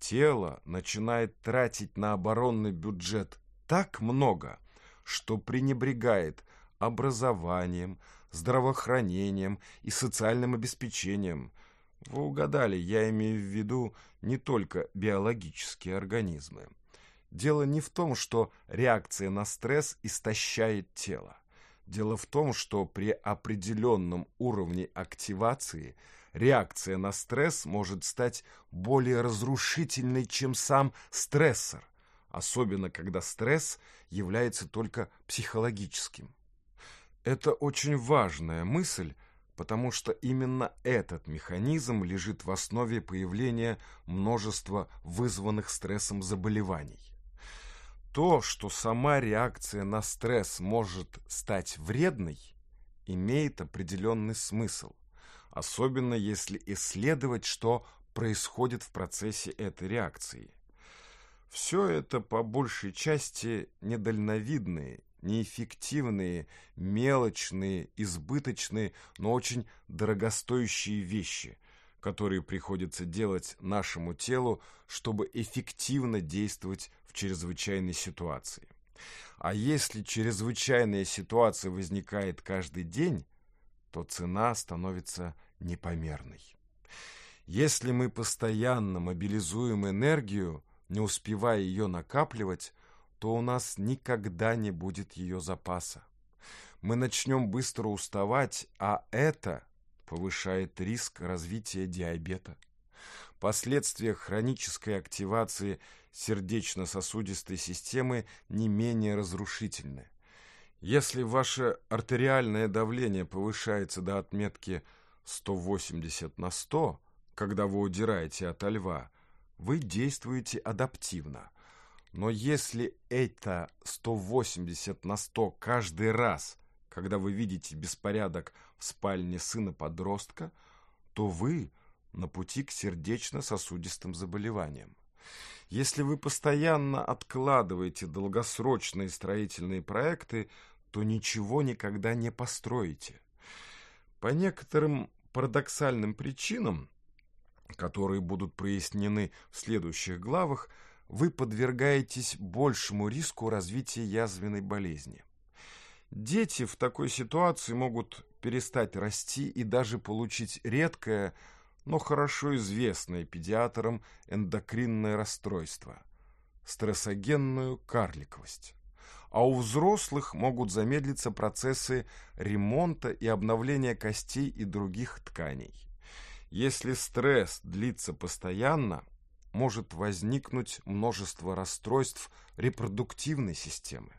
тело начинает тратить на оборонный бюджет так много, что пренебрегает образованием, здравоохранением и социальным обеспечением – вы угадали, я имею в виду не только биологические организмы. Дело не в том, что реакция на стресс истощает тело. Дело в том, что при определенном уровне активации реакция на стресс может стать более разрушительной, чем сам стрессор, особенно когда стресс является только психологическим. Это очень важная мысль, потому что именно этот механизм лежит в основе появления множества вызванных стрессом заболеваний. То, что сама реакция на стресс может стать вредной, имеет определенный смысл, особенно если исследовать, что происходит в процессе этой реакции. Все это по большей части недальновидные неэффективные, мелочные, избыточные, но очень дорогостоящие вещи, которые приходится делать нашему телу, чтобы эффективно действовать в чрезвычайной ситуации. А если чрезвычайная ситуация возникает каждый день, то цена становится непомерной. Если мы постоянно мобилизуем энергию, не успевая ее накапливать, то у нас никогда не будет ее запаса. Мы начнем быстро уставать, а это повышает риск развития диабета. Последствия хронической активации сердечно-сосудистой системы не менее разрушительны. Если ваше артериальное давление повышается до отметки 180 на 100, когда вы удираете от льва, вы действуете адаптивно. Но если это 180 на 100 каждый раз, когда вы видите беспорядок в спальне сына-подростка, то вы на пути к сердечно-сосудистым заболеваниям. Если вы постоянно откладываете долгосрочные строительные проекты, то ничего никогда не построите. По некоторым парадоксальным причинам, которые будут прояснены в следующих главах, вы подвергаетесь большему риску развития язвенной болезни. Дети в такой ситуации могут перестать расти и даже получить редкое, но хорошо известное педиатрам эндокринное расстройство – стрессогенную карликовость. А у взрослых могут замедлиться процессы ремонта и обновления костей и других тканей. Если стресс длится постоянно – может возникнуть множество расстройств репродуктивной системы.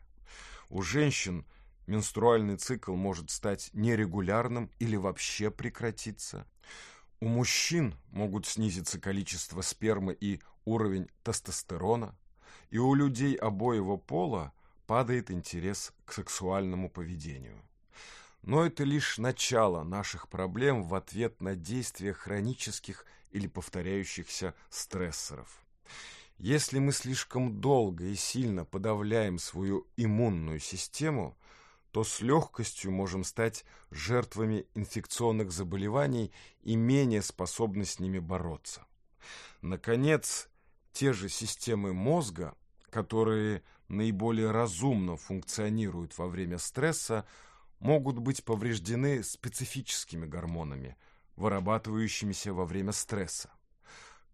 У женщин менструальный цикл может стать нерегулярным или вообще прекратиться. У мужчин могут снизиться количество спермы и уровень тестостерона. И у людей обоего пола падает интерес к сексуальному поведению. Но это лишь начало наших проблем в ответ на действия хронических или повторяющихся стрессоров. Если мы слишком долго и сильно подавляем свою иммунную систему, то с легкостью можем стать жертвами инфекционных заболеваний и менее способны с ними бороться. Наконец, те же системы мозга, которые наиболее разумно функционируют во время стресса, могут быть повреждены специфическими гормонами, вырабатывающимися во время стресса.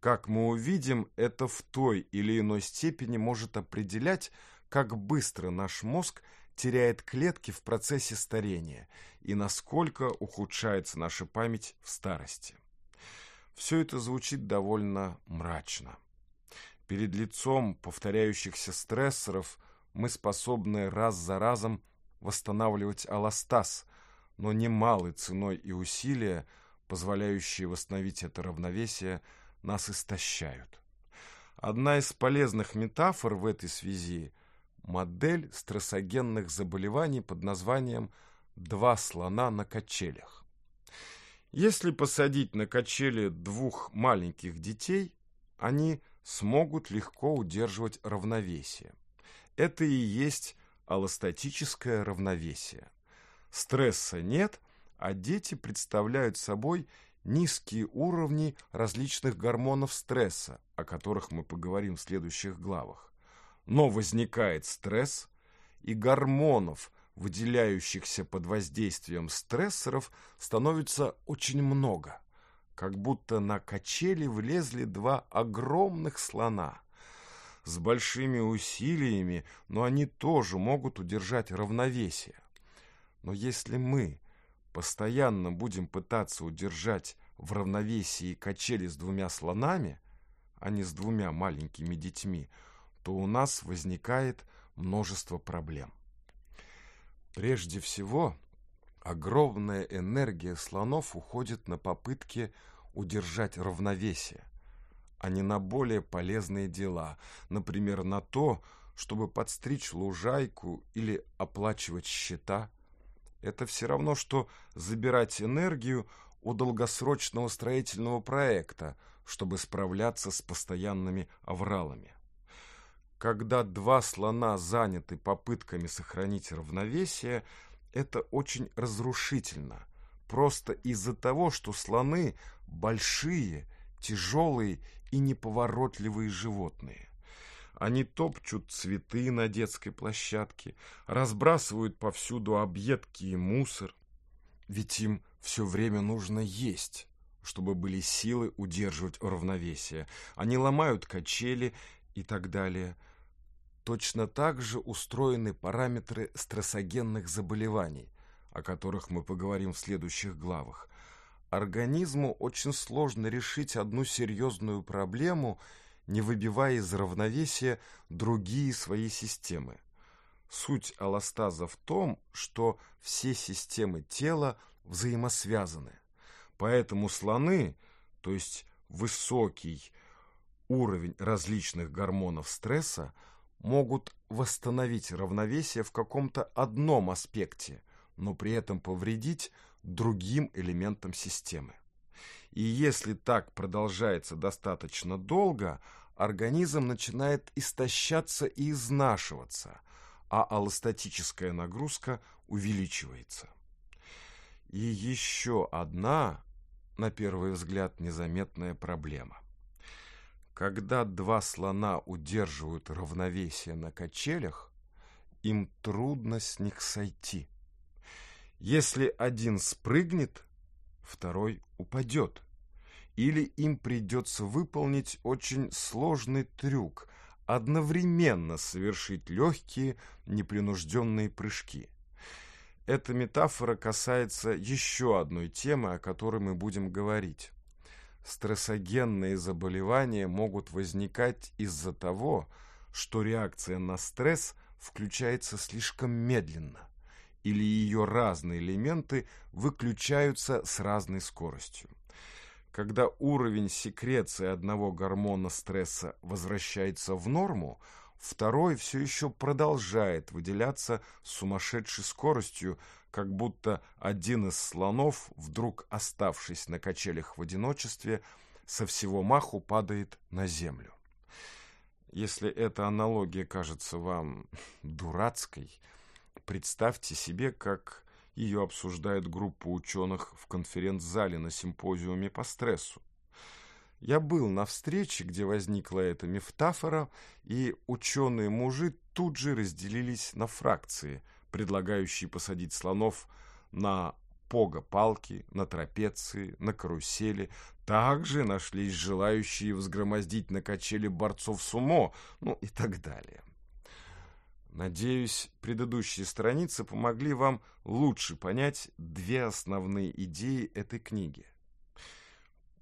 Как мы увидим, это в той или иной степени может определять, как быстро наш мозг теряет клетки в процессе старения и насколько ухудшается наша память в старости. Все это звучит довольно мрачно. Перед лицом повторяющихся стрессоров мы способны раз за разом восстанавливать аластаз, но немалой ценой и усилия – позволяющие восстановить это равновесие, нас истощают. Одна из полезных метафор в этой связи – модель стрессогенных заболеваний под названием «два слона на качелях». Если посадить на качели двух маленьких детей, они смогут легко удерживать равновесие. Это и есть аллостатическое равновесие. Стресса нет – а дети представляют собой низкие уровни различных гормонов стресса, о которых мы поговорим в следующих главах. Но возникает стресс, и гормонов, выделяющихся под воздействием стрессоров, становится очень много. Как будто на качели влезли два огромных слона. С большими усилиями, но они тоже могут удержать равновесие. Но если мы постоянно будем пытаться удержать в равновесии качели с двумя слонами, а не с двумя маленькими детьми, то у нас возникает множество проблем. Прежде всего, огромная энергия слонов уходит на попытки удержать равновесие, а не на более полезные дела, например, на то, чтобы подстричь лужайку или оплачивать счета – это все равно, что забирать энергию у долгосрочного строительного проекта, чтобы справляться с постоянными авралами. Когда два слона заняты попытками сохранить равновесие, это очень разрушительно, просто из-за того, что слоны большие, тяжелые и неповоротливые животные. Они топчут цветы на детской площадке, разбрасывают повсюду объедки и мусор. Ведь им все время нужно есть, чтобы были силы удерживать равновесие. Они ломают качели и так далее. Точно так же устроены параметры стрессогенных заболеваний, о которых мы поговорим в следующих главах. Организму очень сложно решить одну серьезную проблему – не выбивая из равновесия другие свои системы. Суть аластаза в том, что все системы тела взаимосвязаны. Поэтому слоны, то есть высокий уровень различных гормонов стресса, могут восстановить равновесие в каком-то одном аспекте, но при этом повредить другим элементам системы. И если так продолжается достаточно долго, организм начинает истощаться и изнашиваться, а аллостатическая нагрузка увеличивается. И еще одна, на первый взгляд, незаметная проблема. Когда два слона удерживают равновесие на качелях, им трудно с них сойти. Если один спрыгнет, второй упадет. Или им придется выполнить очень сложный трюк, одновременно совершить легкие непринужденные прыжки. Эта метафора касается еще одной темы, о которой мы будем говорить. Стрессогенные заболевания могут возникать из-за того, что реакция на стресс включается слишком медленно или ее разные элементы выключаются с разной скоростью. Когда уровень секреции одного гормона стресса возвращается в норму, второй все еще продолжает выделяться сумасшедшей скоростью, как будто один из слонов, вдруг оставшись на качелях в одиночестве, со всего маху падает на землю. Если эта аналогия кажется вам дурацкой – Представьте себе, как ее обсуждает группа ученых в конференц-зале на симпозиуме по стрессу. Я был на встрече, где возникла эта метафора, и ученые-мужи тут же разделились на фракции, предлагающие посадить слонов на пога-палки, на трапеции, на карусели. Также нашлись желающие взгромоздить на качели борцов сумо, ну и так далее. Надеюсь, предыдущие страницы помогли вам лучше понять две основные идеи этой книги.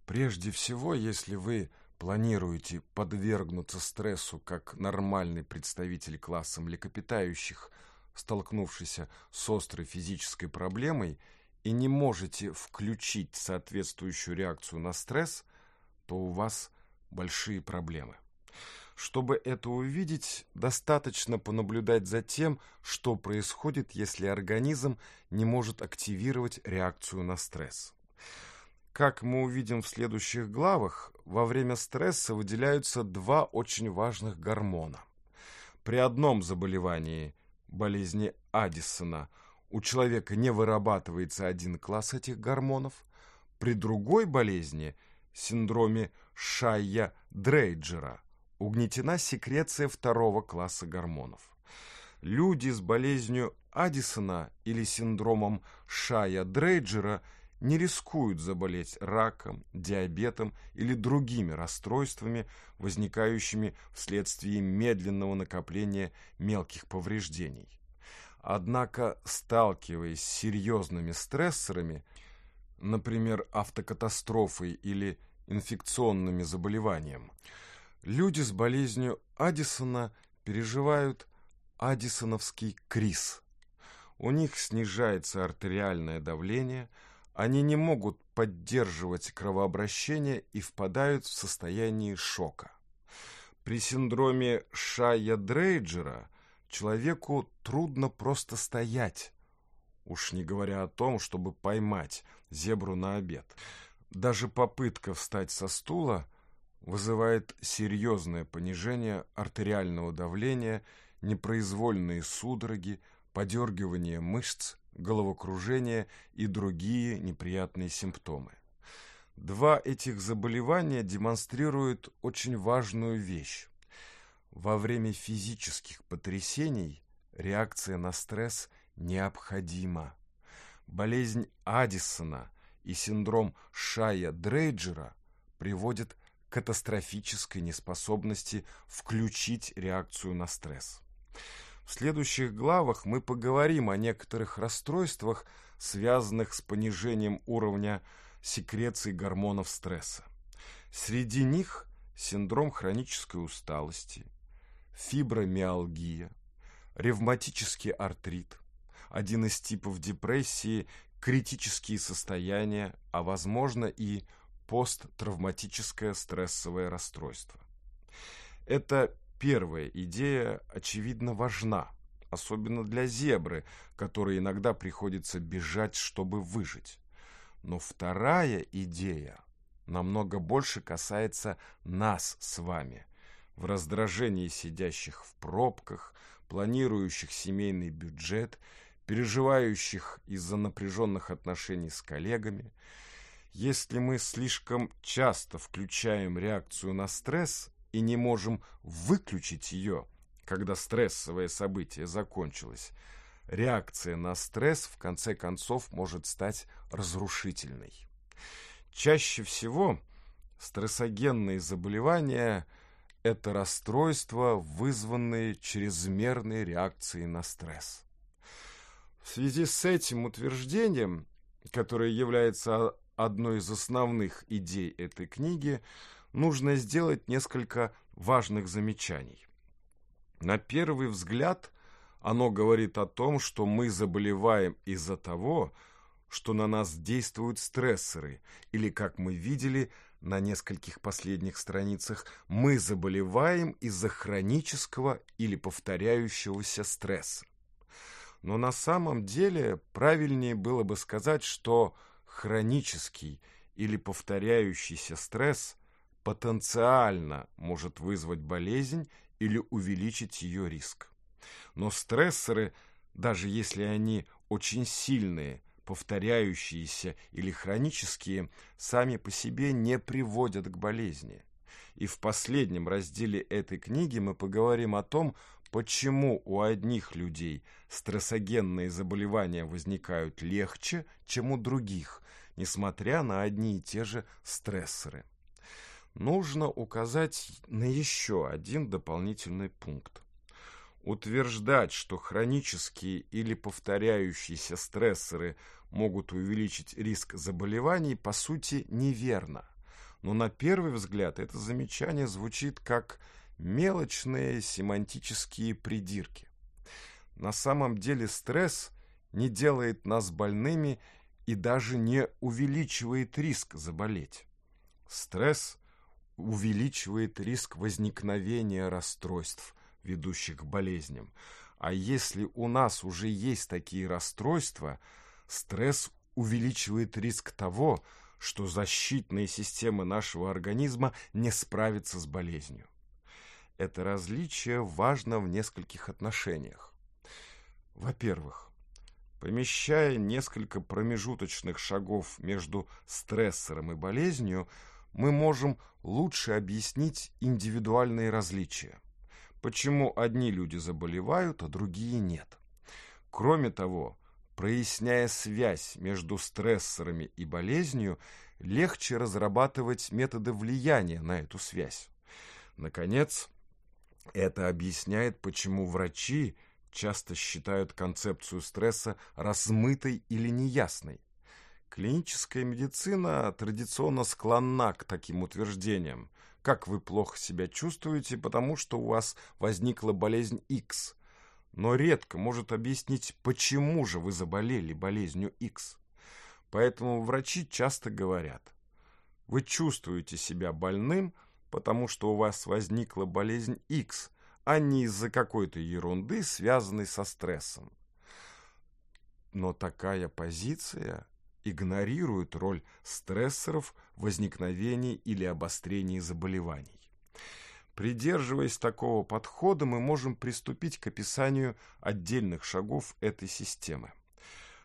Прежде всего, если вы планируете подвергнуться стрессу как нормальный представитель класса млекопитающих, столкнувшийся с острой физической проблемой, и не можете включить соответствующую реакцию на стресс, то у вас большие проблемы. Чтобы это увидеть, достаточно понаблюдать за тем, что происходит, если организм не может активировать реакцию на стресс. Как мы увидим в следующих главах, во время стресса выделяются два очень важных гормона. При одном заболевании, болезни Аддисона, у человека не вырабатывается один класс этих гормонов, при другой болезни, синдроме Шайя-Дрейджера – угнетена секреция второго класса гормонов. Люди с болезнью Аддисона или синдромом Шая Дрейджера не рискуют заболеть раком, диабетом или другими расстройствами, возникающими вследствие медленного накопления мелких повреждений. Однако, сталкиваясь с серьезными стрессорами, например, автокатастрофой или инфекционными заболеваниями, люди с болезнью Аддисона переживают аддисоновский криз. У них снижается артериальное давление, они не могут поддерживать кровообращение и впадают в состояние шока. При синдроме Шая Дрейджера человеку трудно просто стоять, уж не говоря о том, чтобы поймать зебру на обед. Даже попытка встать со стула – вызывает серьезное понижение артериального давления, непроизвольные судороги, подергивание мышц, головокружение и другие неприятные симптомы. Два этих заболевания демонстрируют очень важную вещь. Во время физических потрясений реакция на стресс необходима. Болезнь Аддисона и синдром Шая-Дрейджера приводят катастрофической неспособности включить реакцию на стресс. В следующих главах мы поговорим о некоторых расстройствах, связанных с понижением уровня секреции гормонов стресса. Среди них синдром хронической усталости, фибромиалгия, ревматический артрит, один из типов депрессии, критические состояния, а возможно и посттравматическое стрессовое расстройство. Это первая идея, очевидно, важна, особенно для зебры, которой иногда приходится бежать, чтобы выжить. Но вторая идея намного больше касается нас с вами. В раздражении сидящих в пробках, планирующих семейный бюджет, переживающих из-за напряженных отношений с коллегами – если мы слишком часто включаем реакцию на стресс и не можем выключить ее, когда стрессовое событие закончилось, реакция на стресс в конце концов может стать разрушительной. Чаще всего стрессогенные заболевания – это расстройства, вызванные чрезмерной реакцией на стресс. В связи с этим утверждением, которое является одной из основных идей этой книги, нужно сделать несколько важных замечаний. На первый взгляд оно говорит о том, что мы заболеваем из-за того, что на нас действуют стрессоры, или, как мы видели на нескольких последних страницах, мы заболеваем из-за хронического или повторяющегося стресса. Но на самом деле правильнее было бы сказать, что – хронический или повторяющийся стресс потенциально может вызвать болезнь или увеличить ее риск. Но стрессоры, даже если они очень сильные, повторяющиеся или хронические, сами по себе не приводят к болезни. И в последнем разделе этой книги мы поговорим о том, Почему у одних людей стрессогенные заболевания возникают легче, чем у других, несмотря на одни и те же стрессоры? Нужно указать на еще один дополнительный пункт. Утверждать, что хронические или повторяющиеся стрессоры могут увеличить риск заболеваний, по сути, неверно. Но на первый взгляд это замечание звучит как «вы» мелочные семантические придирки. На самом деле стресс не делает нас больными и даже не увеличивает риск заболеть. Стресс увеличивает риск возникновения расстройств, ведущих к болезням. А если у нас уже есть такие расстройства, стресс увеличивает риск того, что защитные системы нашего организма не справятся с болезнью. Это различие важно в нескольких отношениях. Во-первых, помещая несколько промежуточных шагов между стрессором и болезнью, мы можем лучше объяснить индивидуальные различия. Почему одни люди заболевают, а другие нет. Кроме того, проясняя связь между стрессорами и болезнью, легче разрабатывать методы влияния на эту связь. Наконец, это объясняет, почему врачи часто считают концепцию стресса размытой или неясной. Клиническая медицина традиционно склонна к таким утверждениям. Как вы плохо себя чувствуете, потому что у вас возникла болезнь X, но редко может объяснить, почему же вы заболели болезнью X. Поэтому врачи часто говорят, вы чувствуете себя больным – потому что у вас возникла болезнь X, а не из-за какой-то ерунды, связанной со стрессом. Но такая позиция игнорирует роль стрессоров в возникновении или обострении заболеваний. Придерживаясь такого подхода, мы можем приступить к описанию отдельных шагов этой системы.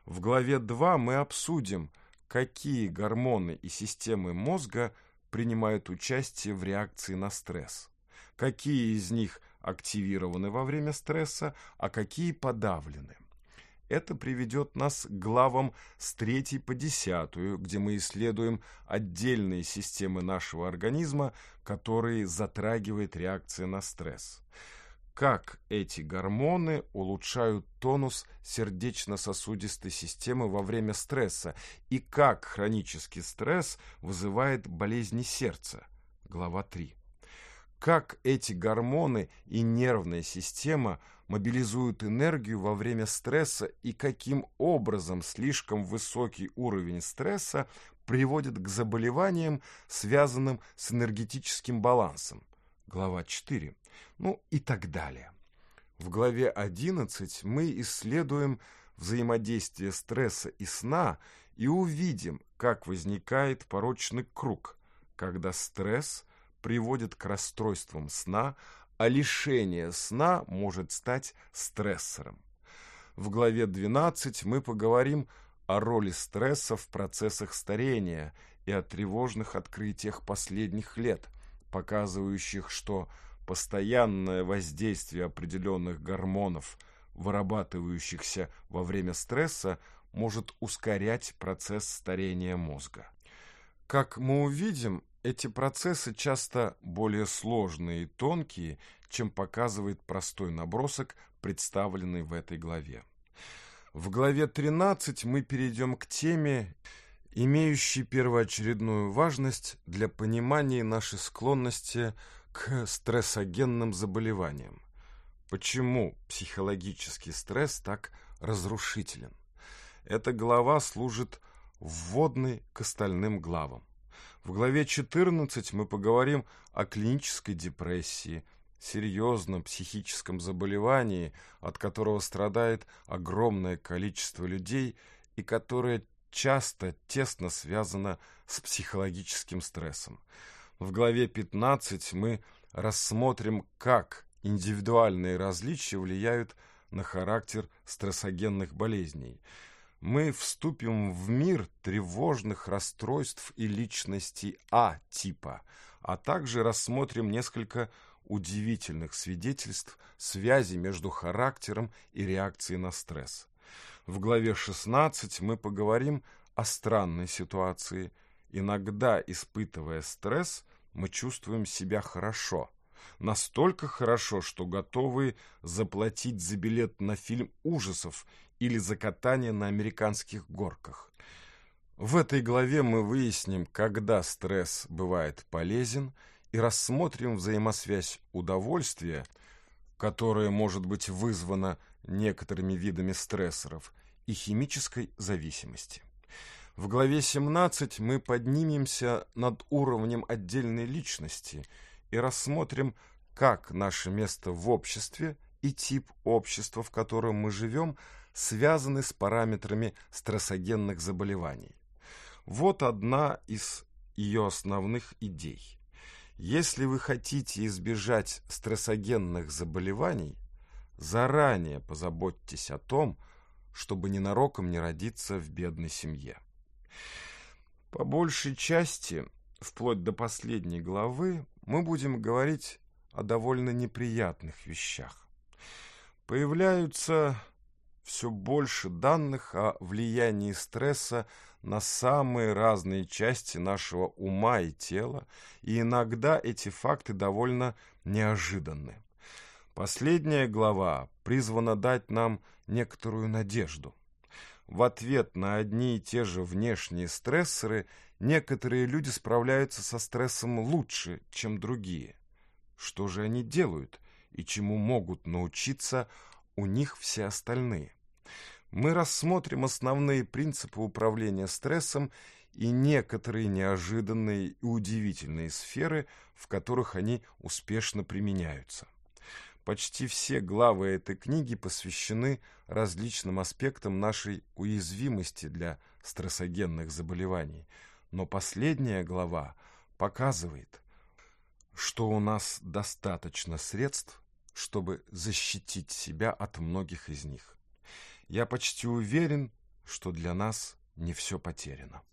В главе 2 мы обсудим, какие гормоны и системы мозга – принимают участие в реакции на стресс, какие из них активированы во время стресса, а какие подавлены. Это приведет нас к главам с 3 по 10, где мы исследуем отдельные системы нашего организма, которые затрагивают реакции на стресс как эти гормоны улучшают тонус сердечно-сосудистой системы во время стресса и как хронический стресс вызывает болезни сердца. Глава 3. Как эти гормоны и нервная система мобилизуют энергию во время стресса и каким образом слишком высокий уровень стресса приводит к заболеваниям, связанным с энергетическим балансом глава 4, ну и так далее. В главе 11 мы исследуем взаимодействие стресса и сна и увидим, как возникает порочный круг, когда стресс приводит к расстройствам сна, а лишение сна может стать стрессором. В главе 12 мы поговорим о роли стресса в процессах старения и о тревожных открытиях последних лет – показывающих, что постоянное воздействие определенных гормонов, вырабатывающихся во время стресса, может ускорять процесс старения мозга. Как мы увидим, эти процессы часто более сложные и тонкие, чем показывает простой набросок, представленный в этой главе. В главе 13 мы перейдем к теме имеющий первоочередную важность для понимания нашей склонности к стрессогенным заболеваниям. Почему психологический стресс так разрушителен? Эта глава служит вводной к остальным главам. В главе 14 мы поговорим о клинической депрессии, серьезном психическом заболевании, от которого страдает огромное количество людей и которое часто тесно связано с психологическим стрессом. В главе 15 мы рассмотрим, как индивидуальные различия влияют на характер стрессогенных болезней. Мы вступим в мир тревожных расстройств и личностей А-типа, а также рассмотрим несколько удивительных свидетельств связи между характером и реакцией на стресс. В главе 16 мы поговорим о странной ситуации. Иногда, испытывая стресс, мы чувствуем себя хорошо. Настолько хорошо, что готовы заплатить за билет на фильм ужасов или за катание на американских горках. В этой главе мы выясним, когда стресс бывает полезен, и рассмотрим взаимосвязь удовольствия, которое может быть вызвано некоторыми видами стрессоров и химической зависимости. В главе 17 мы поднимемся над уровнем отдельной личности и рассмотрим, как наше место в обществе и тип общества, в котором мы живем, связаны с параметрами стрессогенных заболеваний. Вот одна из ее основных идей. Если вы хотите избежать стрессогенных заболеваний, заранее позаботьтесь о том, чтобы ненароком не родиться в бедной семье. По большей части, вплоть до последней главы, мы будем говорить о довольно неприятных вещах. Появляются все больше данных о влиянии стресса на самые разные части нашего ума и тела, и иногда эти факты довольно неожиданны. Последняя глава призвана дать нам некоторую надежду. В ответ на одни и те же внешние стрессоры некоторые люди справляются со стрессом лучше, чем другие. Что же они делают и чему могут научиться у них все остальные? Мы рассмотрим основные принципы управления стрессом и некоторые неожиданные и удивительные сферы, в которых они успешно применяются. Почти все главы этой книги посвящены различным аспектам нашей уязвимости для стрессогенных заболеваний. Но последняя глава показывает, что у нас достаточно средств, чтобы защитить себя от многих из них. Я почти уверен, что для нас не все потеряно.